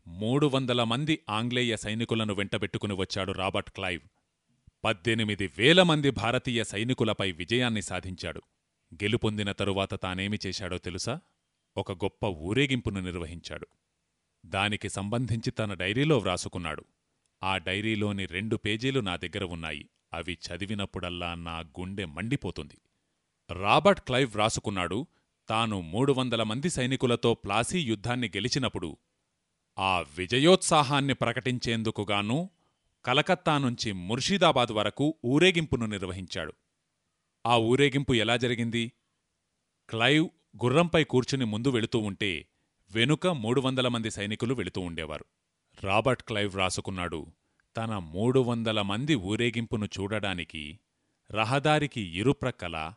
మూడు వందల మంది ఆంగ్లేయ సైనికులను వెంటబెట్టుకుని వచ్చాడు రాబర్ట్ క్లైవ్. పద్దెనిమిది వేల మంది భారతీయ సైనికులపై విజయాన్ని సాధించాడు. గెలుపొందిన తరువాత తానేమి చేశాడో తెలుసా? ఒక గొప్ప ఊరేగింపును నిర్వహించాడు. దానికి సంబంధించి తన డైరీలో వ్రాసుకున్నాడు. ఆ డైరీలోని రెండు పేజీలు నా దగ్గర ఉన్నాయి. అవి చదివినప్పుడల్లా నా గుండె మండిపోతుంది. రాబర్ట్ క్లైవ్ వ్రాసుకున్నాడు తాను మూడు వందల మంది సైనికులతో ప్లాసీ యుద్ధాన్ని గెలిచినప్పుడు. ఆ విజయోత్సాహాన్ని ప్రకటించేందుకుగాను కలకత్తా నుంచి ముర్షీదాబాద్ వరకు ఊరేగింపును నిర్వహించాడు. ఆ ఊరేగింపు ఎలా జరిగింది? క్లైవ్ గుర్రంపై కూర్చుని ముందు వెళుతూ ఉంటే వెనుక మూడు వందల మంది సైనికులు వెళుతూ ఉండేవారు. రాబర్ట్ క్లైవ్ రాసుకున్నాడు తన మూడు వందల మంది ఊరేగింపును చూడడానికి రహదారికి ఇరుప్రక్కల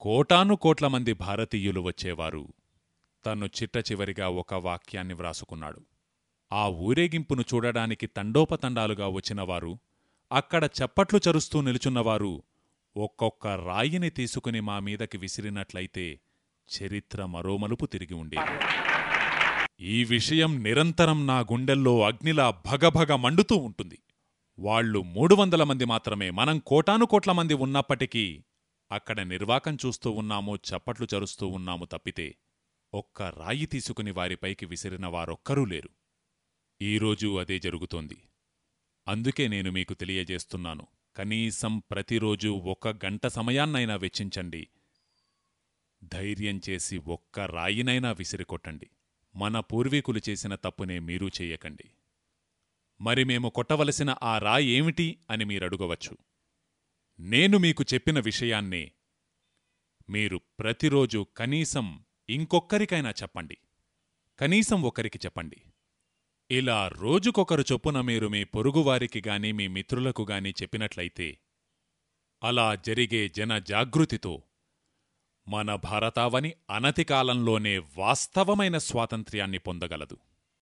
కోటానుకోట్ల మంది భారతీయులు వచ్చేవారు. తను చిట్టచివరిగా ఒక వాక్యాన్ని వ్రాసుకున్నాడు. ఆ ఊరేగింపును చూడడానికి తండోపతండాలుగా వచ్చినవారు అక్కడ చప్పట్లు చరుస్తూ నిలుచున్నవారు ఒక్కొక్క రాయిని తీసుకుని మా మీదకి విసిరినట్లయితే చరిత్ర మరో మలుపు తిరిగి ఉండేది. ఈ విషయం నిరంతరం నా గుండెల్లో అగ్నిలా భగభగ మండుతూ ఉంటుంది. వాళ్ళు మూడు వందల మంది మాత్రమే మనం కోటాను కోట్ల మంది ఉన్నప్పటికీ అక్కడ నిర్వాకం చూస్తూ ఉన్నాము చప్పట్లు చరుస్తూ ఉన్నాము తప్పితే ఒక్క రాయి తీసుకుని వారిపైకి విసిరిన వారొక్కరూ లేరు. ఈరోజు అదే జరుగుతోంది. అందుకే నేను మీకు తెలియజేస్తున్నాను. కనీసం ప్రతిరోజూ ఒక గంట సమయాన్నైనా వెచ్చించండి. ధైర్యం చేసి ఒక్క రాయినైనా విసిరికొట్టండి. మన పూర్వీకులు చేసిన తప్పునే మీరు చెయ్యకండి మరి మేము కొట్టవలసిన ఆ రాయి ఏమిటి అని మీరడుగవచ్చు. నేను మీకు చెప్పిన విషయాన్నే మీరు ప్రతిరోజు కనీసం ఇంకొక్కరికైనా చెప్పండి. కనీసం ఒకరికి చెప్పండి. ఇలా రోజుకొకరు చొప్పున మీరు మీ పొరుగువారికి గాని మీ మిత్రులకు గాని చెప్పినట్లయితే అలా జరిగే జన జాగృతితో మన భారతావని అనతి కాలంలోనే వాస్తవమైన స్వాతంత్ర్యాన్ని పొందగలదు.